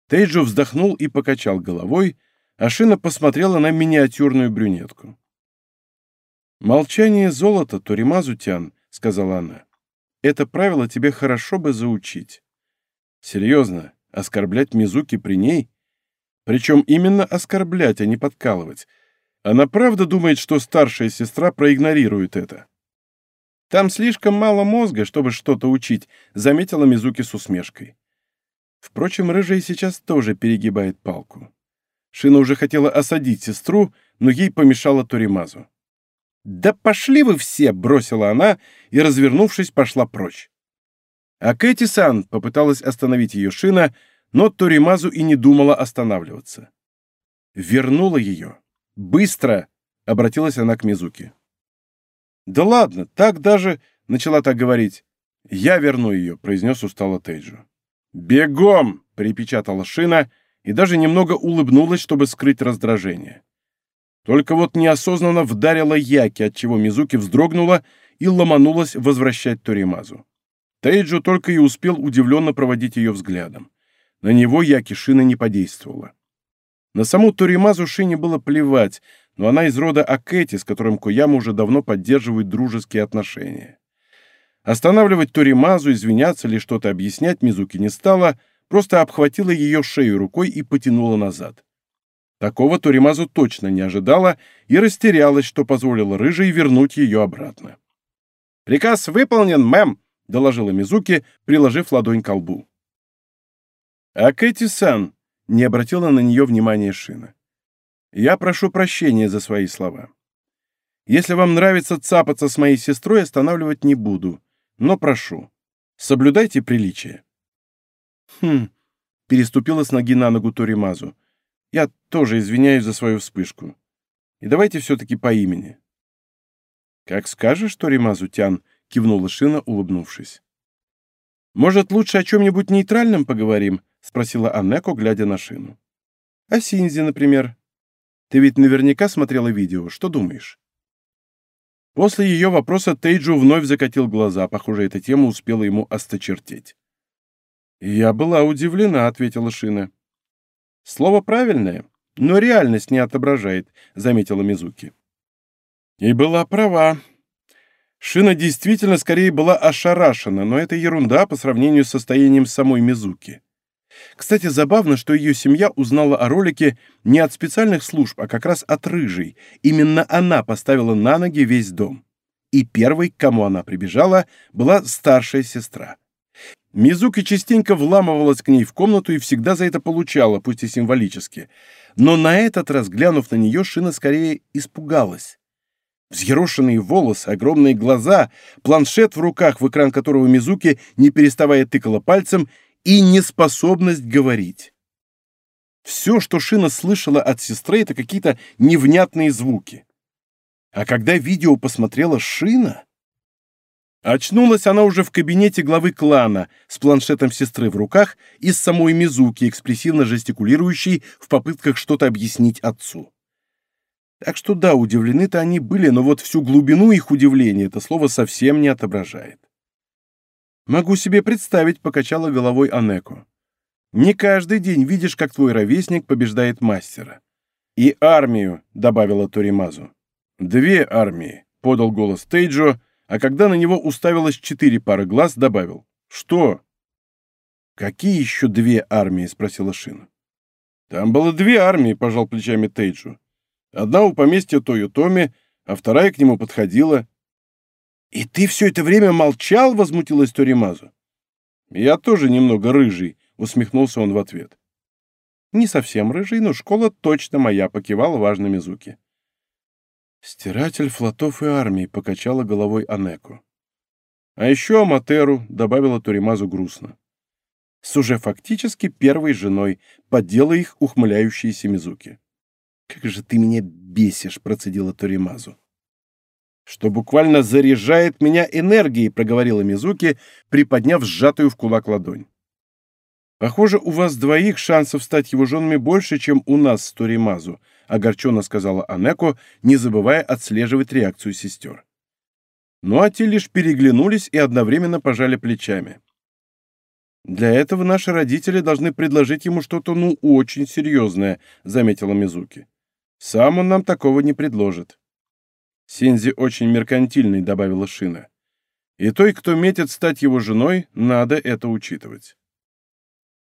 Тейджо вздохнул и покачал головой, а Шина посмотрела на миниатюрную брюнетку. «Молчание золота, Торимазу-тян», — сказала она. «Это правило тебе хорошо бы заучить». «Серьезно, оскорблять Мизуки при ней? Причем именно оскорблять, а не подкалывать. Она правда думает, что старшая сестра проигнорирует это?» «Там слишком мало мозга, чтобы что-то учить», — заметила Мизуки с усмешкой. Впрочем, рыжая сейчас тоже перегибает палку. Шина уже хотела осадить сестру, но ей помешала Торимазу. «Да пошли вы все!» — бросила она и, развернувшись, пошла прочь. А Кэти-сан попыталась остановить ее Шина, но Торимазу и не думала останавливаться. Вернула ее. «Быстро!» — обратилась она к Мизуки. «Да ладно, так даже...» — начала так говорить. «Я верну ее», — произнес устало Тейджу. «Бегом!» — припечатала шина и даже немного улыбнулась, чтобы скрыть раздражение. Только вот неосознанно вдарила Яки, отчего Мизуки вздрогнула и ломанулась возвращать Торимазу. Тейджу только и успел удивленно проводить ее взглядом. На него Яки шина не подействовала. На саму Торимазу Шине было плевать, но она из рода Акэти, с которым Кояма уже давно поддерживает дружеские отношения. Останавливать Торимазу, извиняться или что-то объяснять Мизуки не стала, просто обхватила ее шею рукой и потянула назад. Такого Торимазу точно не ожидала и растерялась, что позволило Рыжей вернуть ее обратно. «Приказ выполнен, мэм!» — доложила Мизуки, приложив ладонь к колбу. «А Кэти-сан!» — не обратила на нее внимания Шина. «Я прошу прощения за свои слова. Если вам нравится цапаться с моей сестрой, останавливать не буду но прошу, соблюдайте приличие». «Хм», — переступила с ноги на ногу Торимазу. «Я тоже извиняюсь за свою вспышку. И давайте все-таки по имени». «Как скажешь, Торимазу Тян», — кивнула Шина, улыбнувшись. «Может, лучше о чем-нибудь нейтральном поговорим?» — спросила Анеко, глядя на Шину. «О Синзи, например. Ты ведь наверняка смотрела видео. Что думаешь?» После ее вопроса Тейджу вновь закатил глаза, похоже, эта тема успела ему осточертеть. «Я была удивлена», — ответила Шина. «Слово правильное, но реальность не отображает», — заметила Мизуки. И была права. Шина действительно скорее была ошарашена, но это ерунда по сравнению с состоянием самой Мизуки. Кстати, забавно, что ее семья узнала о ролике не от специальных служб, а как раз от Рыжей. Именно она поставила на ноги весь дом. И первой, к кому она прибежала, была старшая сестра. Мизуки частенько вламывалась к ней в комнату и всегда за это получала, пусть и символически. Но на этот раз, глянув на нее, Шина скорее испугалась. Взъерошенные волосы, огромные глаза, планшет в руках, в экран которого Мизуки, не переставая тыкала пальцем, и неспособность говорить. Все, что Шина слышала от сестры, это какие-то невнятные звуки. А когда видео посмотрела Шина... Очнулась она уже в кабинете главы клана с планшетом сестры в руках и с самой Мизуки, экспрессивно жестикулирующей в попытках что-то объяснить отцу. Так что да, удивлены-то они были, но вот всю глубину их удивления это слово совсем не отображает. «Могу себе представить», — покачала головой Анеко. «Не каждый день видишь, как твой ровесник побеждает мастера». «И армию», — добавила Торимазу. «Две армии», — подал голос Тейджо, а когда на него уставилось четыре пары глаз, добавил. «Что?» «Какие еще две армии?» — спросила Шина. «Там было две армии», — пожал плечами Тейджу. «Одна у поместья Тойотоми, а вторая к нему подходила. «И ты все это время молчал?» — возмутилась Торимазу. «Я тоже немного рыжий», — усмехнулся он в ответ. «Не совсем рыжий, но школа точно моя», — покивала важно Мизуки. «Стиратель флотов и армии», — покачала головой Анеку. «А еще Аматеру», — добавила Торимазу грустно. с уже фактически первой женой, поддела их ухмыляющиеся Мизуки. «Как же ты меня бесишь!» — процедила Торимазу. «Что буквально заряжает меня энергией», — проговорила Мизуки, приподняв сжатую в кулак ладонь. «Похоже, у вас двоих шансов стать его женами больше, чем у нас с Торимазу», — огорченно сказала Анеко, не забывая отслеживать реакцию сестер. Ну а те лишь переглянулись и одновременно пожали плечами. «Для этого наши родители должны предложить ему что-то, ну, очень серьезное», — заметила Мизуки. «Сам он нам такого не предложит». «Синзи очень меркантильный», — добавила Шина. «И той, кто метит стать его женой, надо это учитывать».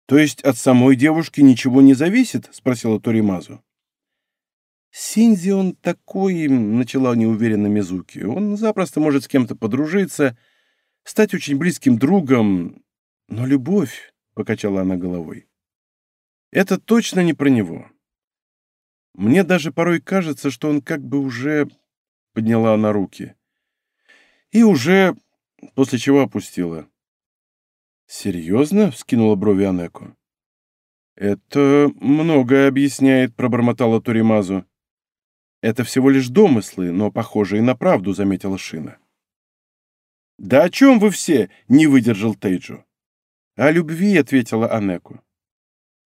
«То есть от самой девушки ничего не зависит?» — спросила Торимазу. «Синзи он такой», — начала неуверенно Мизуки. «Он запросто может с кем-то подружиться, стать очень близким другом, но любовь, — покачала она головой, — это точно не про него. Мне даже порой кажется, что он как бы уже... Подняла она руки. И уже... После чего опустила. «Серьезно?» — вскинула брови Анеко. «Это многое объясняет», — пробормотала Туримазу. «Это всего лишь домыслы, но похожие на правду», — заметила Шина. «Да о чем вы все?» — не выдержал Тейджу. «О любви», — ответила Анеку.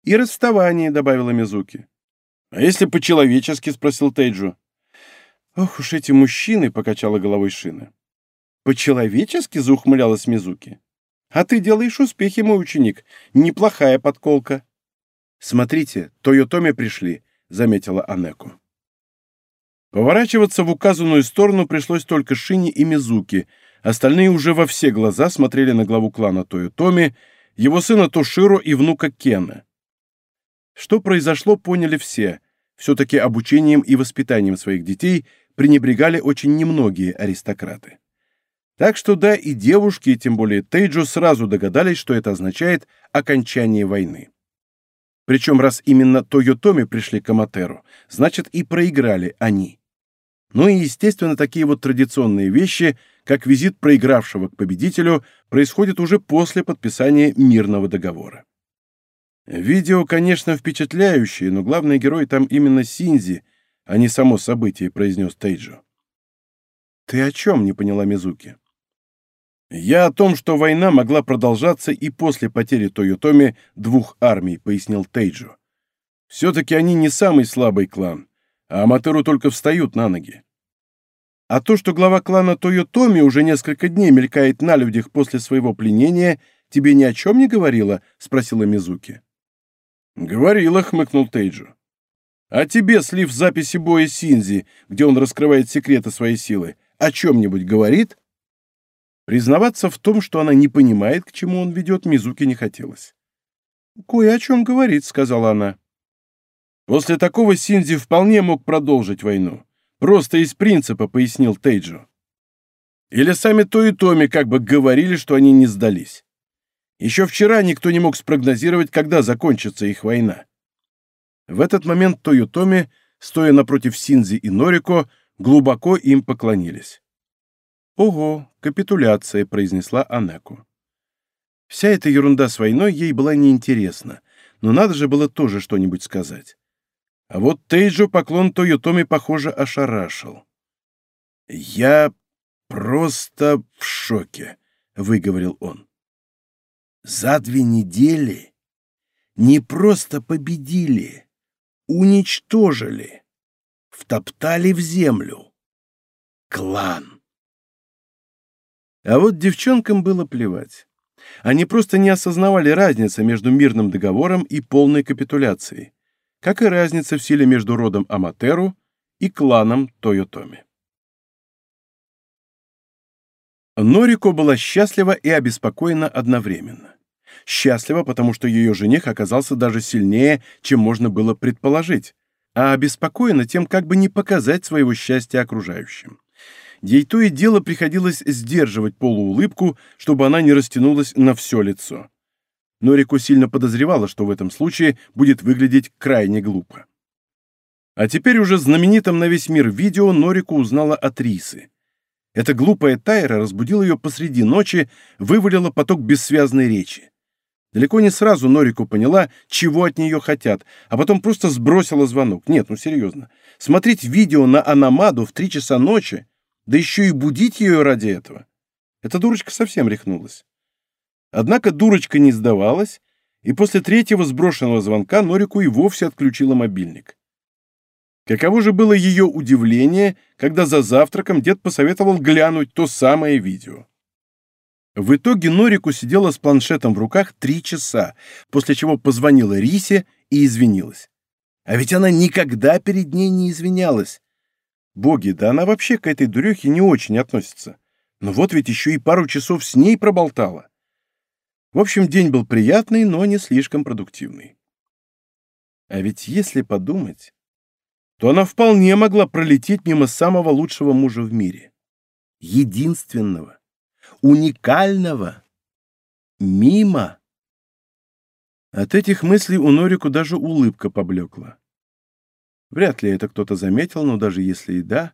«И расставании», — добавила Мизуки. «А если по-человечески?» — спросил Тейджу. «Ох уж эти мужчины!» — покачала головой Шина. «По-человечески?» — заухмылялась Мизуки. «А ты делаешь успехи, мой ученик. Неплохая подколка». «Смотрите, Тойотоми пришли», — заметила Анеку. Поворачиваться в указанную сторону пришлось только Шине и Мизуки — Остальные уже во все глаза смотрели на главу клана Тойотоми, его сына Тоширо и внука Кена. Что произошло, поняли все. Все-таки обучением и воспитанием своих детей пренебрегали очень немногие аристократы. Так что да, и девушки, и тем более Тейджо сразу догадались, что это означает окончание войны. Причем раз именно Тойотоми пришли к Аматеру, значит и проиграли они. Ну и, естественно, такие вот традиционные вещи, как визит проигравшего к победителю, происходит уже после подписания мирного договора. Видео, конечно, впечатляющее, но главный герой там именно Синзи, а не само событие, произнес Тейджо. «Ты о чем?» — не поняла Мизуки. «Я о том, что война могла продолжаться и после потери Тойотоми двух армий», — пояснил Тейджо. «Все-таки они не самый слабый клан а Аматеру только встают на ноги. А то, что глава клана Тойотоми уже несколько дней мелькает на людях после своего пленения, тебе ни о чем не говорила?» — спросила Мизуки. «Говорила», — хмыкнул Тейджу. «А тебе слив записи боя Синзи, где он раскрывает секреты своей силы, о чем-нибудь говорит?» Признаваться в том, что она не понимает, к чему он ведет, Мизуки не хотелось. «Кое о чем говорит», — сказала она. После такого Синзи вполне мог продолжить войну. Просто из принципа, пояснил Тейджо. Или сами То и Томи как бы говорили, что они не сдались. Еще вчера никто не мог спрогнозировать, когда закончится их война. В этот момент Тойотоми, стоя напротив Синзи и Норико, глубоко им поклонились. «Ого, капитуляция», — произнесла Анеку. Вся эта ерунда с войной ей была неинтересна, но надо же было тоже что-нибудь сказать. А вот Тейджо поклон Тойотоми, похоже, ошарашил. «Я просто в шоке», — выговорил он. «За две недели не просто победили, уничтожили, втоптали в землю. Клан». А вот девчонкам было плевать. Они просто не осознавали разницы между мирным договором и полной капитуляцией как и разница в силе между родом Аматеру и кланом Тойотоми. Норико была счастлива и обеспокоена одновременно. Счастлива, потому что ее жених оказался даже сильнее, чем можно было предположить, а обеспокоена тем, как бы не показать своего счастья окружающим. Ей то и дело приходилось сдерживать полуулыбку, чтобы она не растянулась на все лицо. Норику сильно подозревала, что в этом случае будет выглядеть крайне глупо. А теперь уже знаменитым на весь мир видео Норику узнала от Рисы. Эта глупая Тайра разбудила ее посреди ночи, вывалила поток бессвязной речи. Далеко не сразу Норику поняла, чего от нее хотят, а потом просто сбросила звонок. Нет, ну серьезно. Смотреть видео на Аномаду в три часа ночи, да еще и будить ее ради этого. Эта дурочка совсем рехнулась. Однако дурочка не сдавалась, и после третьего сброшенного звонка Норику и вовсе отключила мобильник. Каково же было ее удивление, когда за завтраком дед посоветовал глянуть то самое видео. В итоге Норику сидела с планшетом в руках три часа, после чего позвонила Рисе и извинилась. А ведь она никогда перед ней не извинялась. Боги, да она вообще к этой дурехе не очень относится. Но вот ведь еще и пару часов с ней проболтала. В общем, день был приятный, но не слишком продуктивный. А ведь если подумать, то она вполне могла пролететь мимо самого лучшего мужа в мире. Единственного уникального. Мимо. От этих мыслей у Норику даже улыбка поблекла. Вряд ли это кто-то заметил, но даже если и да...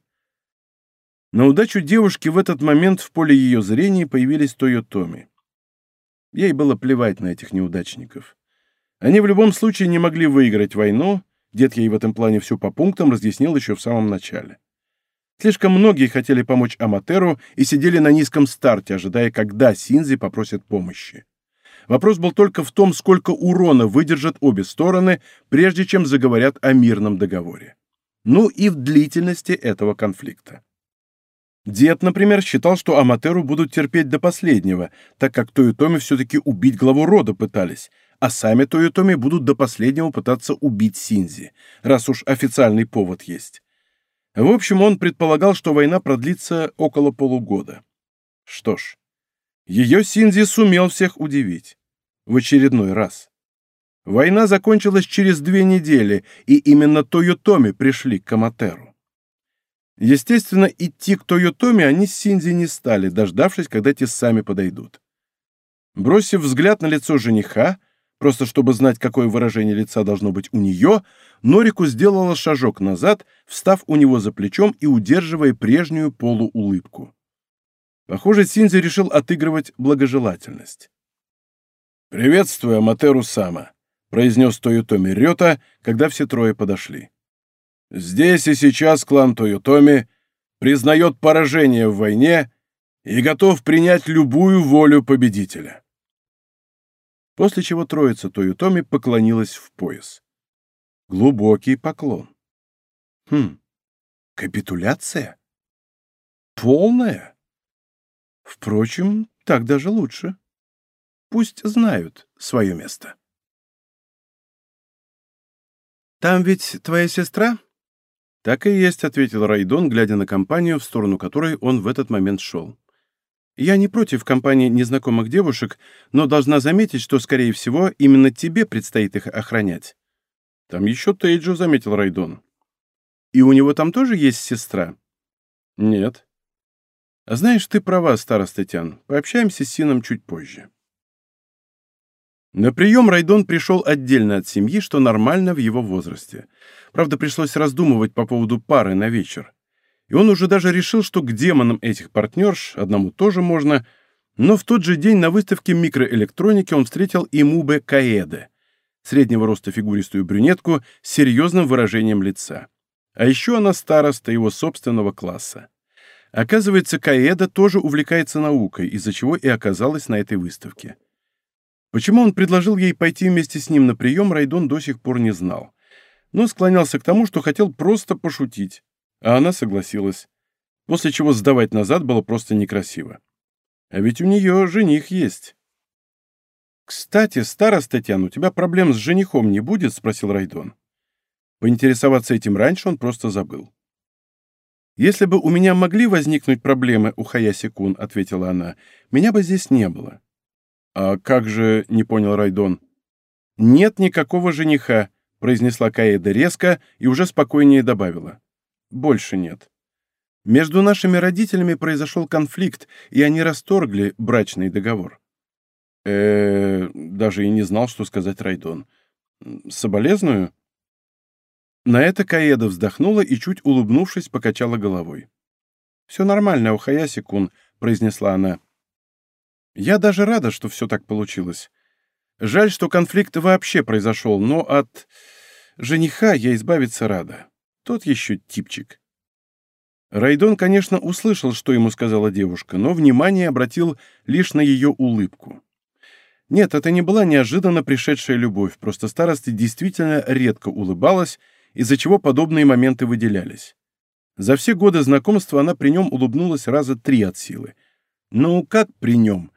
На удачу девушки в этот момент в поле ее зрения появились Тойотоми. Ей было плевать на этих неудачников. Они в любом случае не могли выиграть войну, дед ей в этом плане все по пунктам разъяснил еще в самом начале. Слишком многие хотели помочь Аматеру и сидели на низком старте, ожидая, когда Синзи попросит помощи. Вопрос был только в том, сколько урона выдержат обе стороны, прежде чем заговорят о мирном договоре. Ну и в длительности этого конфликта. Дед, например, считал, что Аматеру будут терпеть до последнего, так как Тойотоми все-таки убить главу рода пытались, а сами Тойотоми будут до последнего пытаться убить Синзи, раз уж официальный повод есть. В общем, он предполагал, что война продлится около полугода. Что ж, ее Синзи сумел всех удивить. В очередной раз. Война закончилась через две недели, и именно Тойотоми пришли к Каматеру. Естественно, идти к Тойотоми они с Синзи не стали, дождавшись, когда те сами подойдут. Бросив взгляд на лицо жениха, Просто чтобы знать, какое выражение лица должно быть у нее, Норику сделала шажок назад, встав у него за плечом и удерживая прежнюю полуулыбку. Похоже, Синзи решил отыгрывать благожелательность. «Приветствую, Аматеру Сама», — произнес Тойотоми Рёта, когда все трое подошли. «Здесь и сейчас клан Тойотоми признает поражение в войне и готов принять любую волю победителя» после чего троица Тойотоми поклонилась в пояс. Глубокий поклон. Хм, капитуляция? Полная? Впрочем, так даже лучше. Пусть знают свое место. «Там ведь твоя сестра?» «Так и есть», — ответил Райдон, глядя на компанию, в сторону которой он в этот момент шел. Я не против компании незнакомых девушек, но должна заметить, что, скорее всего, именно тебе предстоит их охранять. Там еще Тейджо, заметил Райдон. И у него там тоже есть сестра? Нет. Знаешь, ты права, староста Тян. Пообщаемся с сыном чуть позже. На прием Райдон пришел отдельно от семьи, что нормально в его возрасте. Правда, пришлось раздумывать по поводу пары на вечер и он уже даже решил, что к демонам этих партнерш одному тоже можно, но в тот же день на выставке микроэлектроники он встретил Имубе Каэде, среднего роста фигуристую брюнетку с серьезным выражением лица. А еще она староста его собственного класса. Оказывается, Каэда тоже увлекается наукой, из-за чего и оказалась на этой выставке. Почему он предложил ей пойти вместе с ним на прием, Райдон до сих пор не знал. Но склонялся к тому, что хотел просто пошутить а она согласилась, после чего сдавать назад было просто некрасиво. А ведь у нее жених есть. «Кстати, староста Тян, у тебя проблем с женихом не будет?» — спросил Райдон. Поинтересоваться этим раньше он просто забыл. «Если бы у меня могли возникнуть проблемы у Хаяси-кун», — ответила она, — «меня бы здесь не было». «А как же...» — не понял Райдон. «Нет никакого жениха», — произнесла Каэда резко и уже спокойнее добавила больше нет. Между нашими родителями произошел конфликт, и они расторгли брачный договор. Э, даже и не знал, что сказать Райдон. Соболезную? На это Каеда вздохнула и, чуть улыбнувшись, покачала головой. «Все нормально, Ухаяси-кун», — произнесла она. «Я даже рада, что все так получилось. Жаль, что конфликт вообще произошел, но от жениха я избавиться рада. Тот еще типчик. Райдон, конечно, услышал, что ему сказала девушка, но внимание обратил лишь на ее улыбку. Нет, это не была неожиданно пришедшая любовь, просто староста действительно редко улыбалась, из-за чего подобные моменты выделялись. За все годы знакомства она при нем улыбнулась раза три от силы. Ну, как при нем?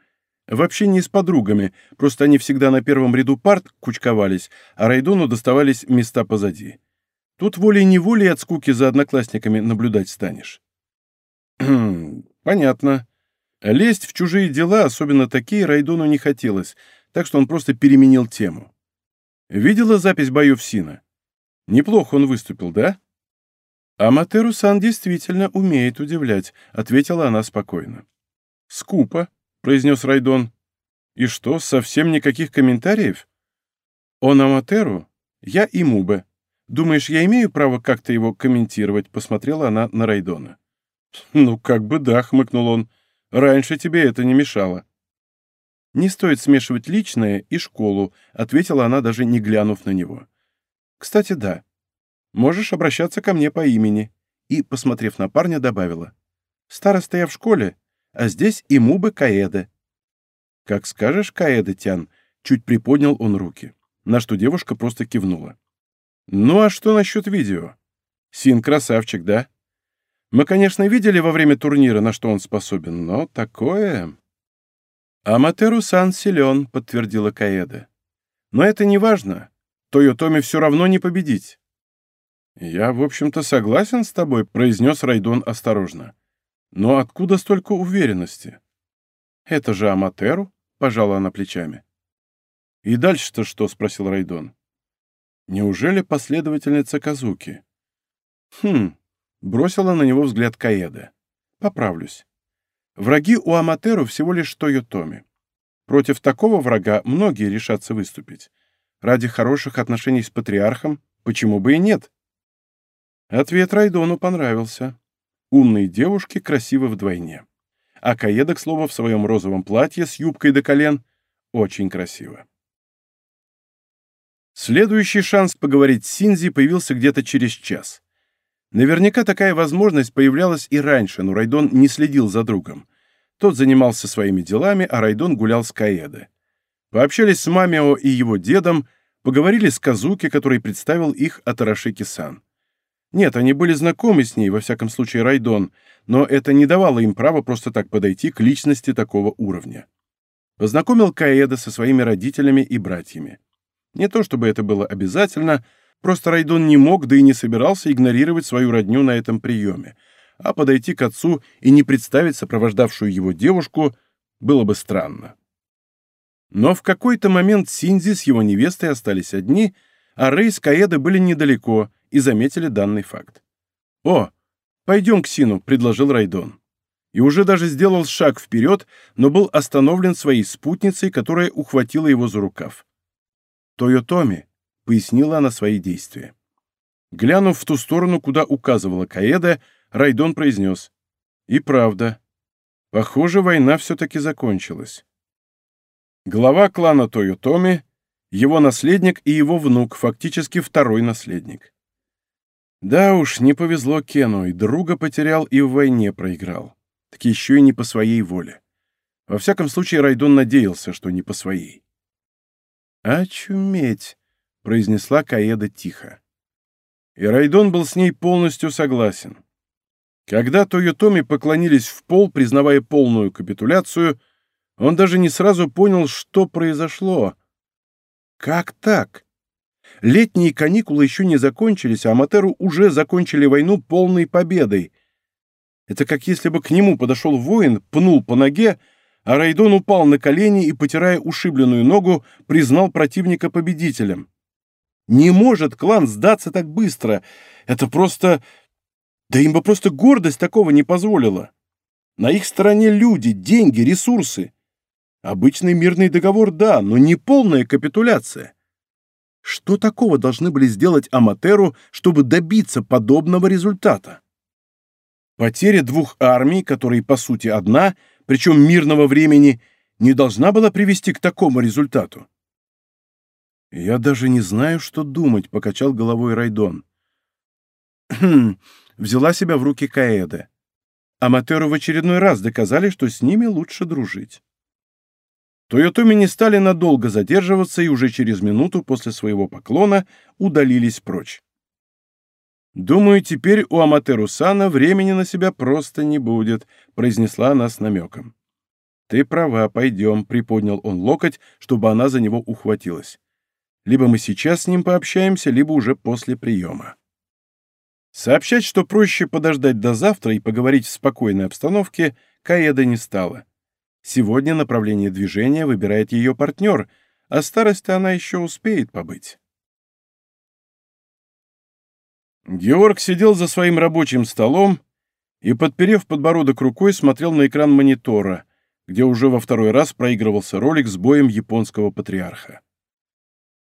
Вообще не с подругами, просто они всегда на первом ряду парт кучковались, а Райдону доставались места позади. Тут волей-неволей от скуки за одноклассниками наблюдать станешь. Понятно. Лезть в чужие дела, особенно такие, Райдону не хотелось, так что он просто переменил тему. Видела запись боев Сина? Неплохо он выступил, да? «Аматеру-сан действительно умеет удивлять», — ответила она спокойно. «Скупо», — произнес Райдон. «И что, совсем никаких комментариев?» «Он Аматеру? Я и Мубе. Думаешь, я имею право как-то его комментировать?» — посмотрела она на Райдона. «Ну, как бы да», — хмыкнул он. «Раньше тебе это не мешало». «Не стоит смешивать личное и школу», — ответила она, даже не глянув на него. «Кстати, да. Можешь обращаться ко мне по имени». И, посмотрев на парня, добавила. «Староста я в школе, а здесь и Мубы Каэда». «Как скажешь, Каэда Тян», — чуть приподнял он руки, на что девушка просто кивнула. «Ну а что насчет видео? Син красавчик, да? Мы, конечно, видели во время турнира, на что он способен, но такое...» «Аматеру-сан силен», — подтвердила Каэда. «Но это не важно. Тойотоми все равно не победить». «Я, в общем-то, согласен с тобой», — произнес Райдон осторожно. «Но откуда столько уверенности?» «Это же Аматеру», — пожала она плечами. «И дальше-то что?» — спросил Райдон. «Неужели последовательница Казуки?» «Хм», — бросила на него взгляд Каеда. «Поправлюсь. Враги у Аматеру всего лишь Тойотоми. Против такого врага многие решатся выступить. Ради хороших отношений с патриархом почему бы и нет?» Ответ Райдону понравился. Умные девушки красивы вдвойне. А Каеда, к слову, в своем розовом платье с юбкой до колен очень красиво. Следующий шанс поговорить с Синзи появился где-то через час. Наверняка такая возможность появлялась и раньше, но Райдон не следил за другом. Тот занимался своими делами, а Райдон гулял с Каэдо. Пообщались с Мамио и его дедом, поговорили с Казуки, который представил их Атарашики-сан. Нет, они были знакомы с ней, во всяком случае Райдон, но это не давало им права просто так подойти к личности такого уровня. Познакомил Каэда со своими родителями и братьями. Не то чтобы это было обязательно, просто Райдон не мог, да и не собирался игнорировать свою родню на этом приеме, а подойти к отцу и не представить сопровождавшую его девушку было бы странно. Но в какой-то момент Синзи с его невестой остались одни, а Рэй с Каэда были недалеко — и заметили данный факт. «О, пойдем к Сину», — предложил Райдон. И уже даже сделал шаг вперед, но был остановлен своей спутницей, которая ухватила его за рукав. «Тойотоми», — пояснила она свои действия. Глянув в ту сторону, куда указывала Каэда, Райдон произнес. «И правда. Похоже, война все-таки закончилась». Глава клана Тойотоми, его наследник и его внук, фактически второй наследник. Да уж, не повезло Кену, и друга потерял, и в войне проиграл. Так еще и не по своей воле. Во всяком случае, Райдон надеялся, что не по своей. «Очуметь!» — произнесла Каеда тихо. И Райдон был с ней полностью согласен. Когда Тойотоми поклонились в пол, признавая полную капитуляцию, он даже не сразу понял, что произошло. Как так? Летние каникулы еще не закончились, а Аматеру уже закончили войну полной победой. Это как если бы к нему подошел воин, пнул по ноге, а упал на колени и, потирая ушибленную ногу, признал противника победителем. Не может клан сдаться так быстро. Это просто... Да им бы просто гордость такого не позволила. На их стороне люди, деньги, ресурсы. Обычный мирный договор, да, но не полная капитуляция. Что такого должны были сделать Аматеру, чтобы добиться подобного результата? Потеря двух армий, которые по сути одна, причем мирного времени, не должна была привести к такому результату. «Я даже не знаю, что думать», — покачал головой Райдон. Взяла себя в руки Каэда. Аматеру в очередной раз доказали, что с ними лучше дружить. Тойотоми не стали надолго задерживаться и уже через минуту после своего поклона удалились прочь. «Думаю, теперь у Аматеру Сана времени на себя просто не будет», — произнесла она с намеком. «Ты права, пойдем», — приподнял он локоть, чтобы она за него ухватилась. «Либо мы сейчас с ним пообщаемся, либо уже после приема». Сообщать, что проще подождать до завтра и поговорить в спокойной обстановке, Каеда не стала. Сегодня направление движения выбирает ее партнер, а старость она еще успеет побыть. Георг сидел за своим рабочим столом и, подперев подбородок рукой, смотрел на экран монитора, где уже во второй раз проигрывался ролик с боем японского патриарха.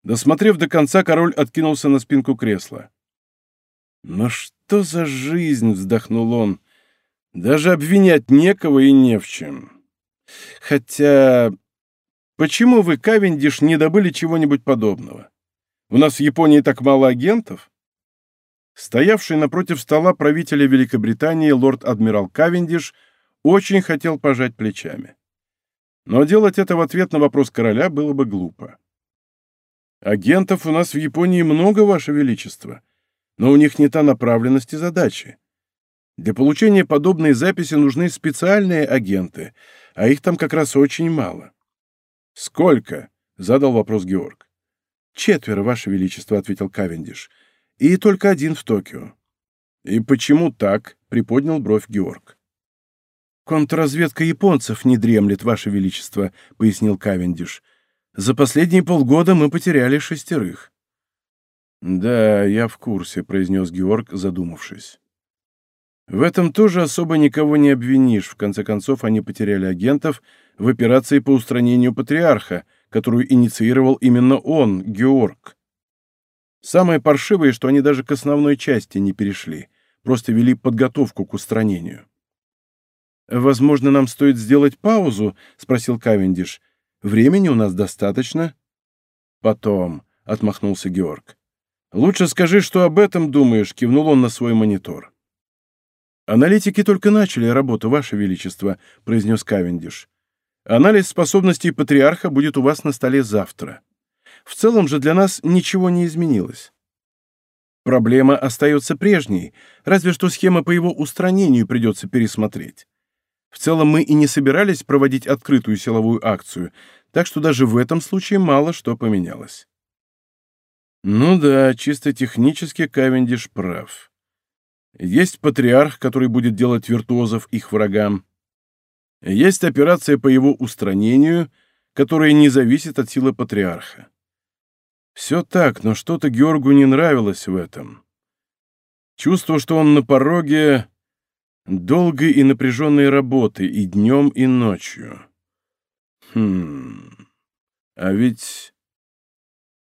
Досмотрев до конца, король откинулся на спинку кресла. «Но что за жизнь?» — вздохнул он. «Даже обвинять некого и не в чем. Хотя... Почему вы, Кавендиш, не добыли чего-нибудь подобного? У нас в Японии так мало агентов?» Стоявший напротив стола правителя Великобритании лорд-адмирал Кавендиш очень хотел пожать плечами. Но делать это в ответ на вопрос короля было бы глупо. «Агентов у нас в Японии много, Ваше Величество, но у них не та направленность и задачи. Для получения подобной записи нужны специальные агенты, а их там как раз очень мало». «Сколько?» — задал вопрос Георг. «Четверо, Ваше Величество», — ответил Кавендиш и только один в Токио. «И почему так?» — приподнял бровь Георг. «Контрразведка японцев не дремлет, Ваше Величество», — пояснил Кавендиш. «За последние полгода мы потеряли шестерых». «Да, я в курсе», — произнес Георг, задумавшись. «В этом тоже особо никого не обвинишь. В конце концов, они потеряли агентов в операции по устранению патриарха, которую инициировал именно он, Георг. Самое паршивое, что они даже к основной части не перешли, просто вели подготовку к устранению. «Возможно, нам стоит сделать паузу?» — спросил Кавендиш. «Времени у нас достаточно». «Потом», — отмахнулся Георг. «Лучше скажи, что об этом думаешь», — кивнул он на свой монитор. «Аналитики только начали работу, Ваше Величество», — произнес Кавендиш. «Анализ способностей патриарха будет у вас на столе завтра». В целом же для нас ничего не изменилось. Проблема остается прежней, разве что схема по его устранению придется пересмотреть. В целом мы и не собирались проводить открытую силовую акцию, так что даже в этом случае мало что поменялось. Ну да, чисто технически Кавендиш прав. Есть патриарх, который будет делать виртуозов их врагам. Есть операция по его устранению, которая не зависит от силы патриарха. Все так, но что-то Георгу не нравилось в этом. Чувство, что он на пороге долгой и напряженной работы и днем, и ночью. Хм... А ведь...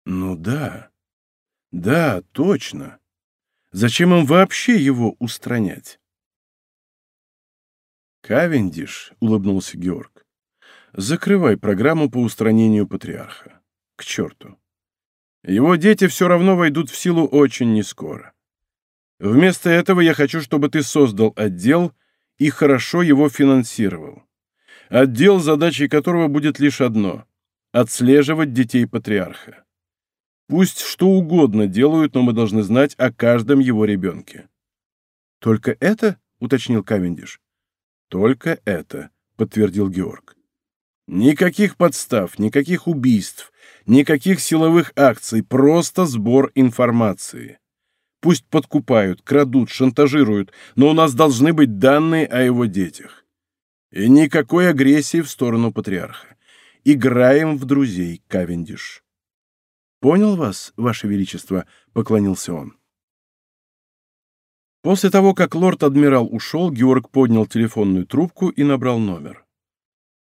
Ну да. Да, точно. Зачем им вообще его устранять? «Кавендиш», — улыбнулся Георг, — «закрывай программу по устранению патриарха. К черту. Его дети все равно войдут в силу очень нескоро. Вместо этого я хочу, чтобы ты создал отдел и хорошо его финансировал. Отдел, задачей которого будет лишь одно — отслеживать детей патриарха. Пусть что угодно делают, но мы должны знать о каждом его ребенке. «Только это?» — уточнил Кавендиш. «Только это», — подтвердил Георг. «Никаких подстав, никаких убийств, Никаких силовых акций, просто сбор информации. Пусть подкупают, крадут, шантажируют, но у нас должны быть данные о его детях. И никакой агрессии в сторону патриарха. Играем в друзей, Кавендиш. «Понял вас, Ваше Величество», — поклонился он. После того, как лорд-адмирал ушел, Георг поднял телефонную трубку и набрал номер.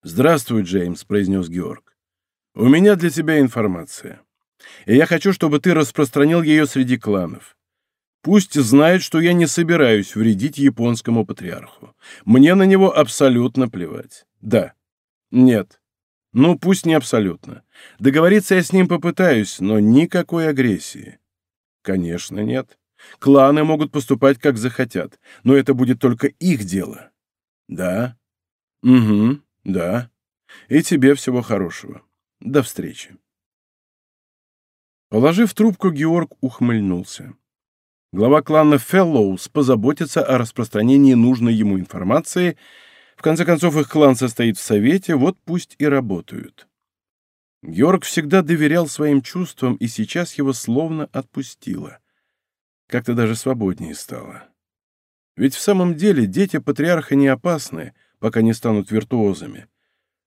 «Здравствуй, Джеймс», — произнес Георг. У меня для тебя информация. И я хочу, чтобы ты распространил ее среди кланов. Пусть знают, что я не собираюсь вредить японскому патриарху. Мне на него абсолютно плевать. Да. Нет. Ну, пусть не абсолютно. Договориться я с ним попытаюсь, но никакой агрессии. Конечно, нет. Кланы могут поступать, как захотят, но это будет только их дело. Да. Угу, да. И тебе всего хорошего. До встречи. Положив трубку, Георг ухмыльнулся. Глава клана Феллоус позаботится о распространении нужной ему информации. В конце концов, их клан состоит в совете, вот пусть и работают. Георг всегда доверял своим чувствам, и сейчас его словно отпустило. Как-то даже свободнее стало. Ведь в самом деле дети патриарха не опасны, пока не станут виртуозами.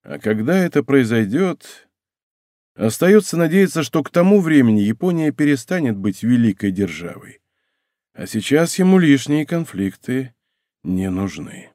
А когда это произойдет... Остается надеяться, что к тому времени Япония перестанет быть великой державой. А сейчас ему лишние конфликты не нужны.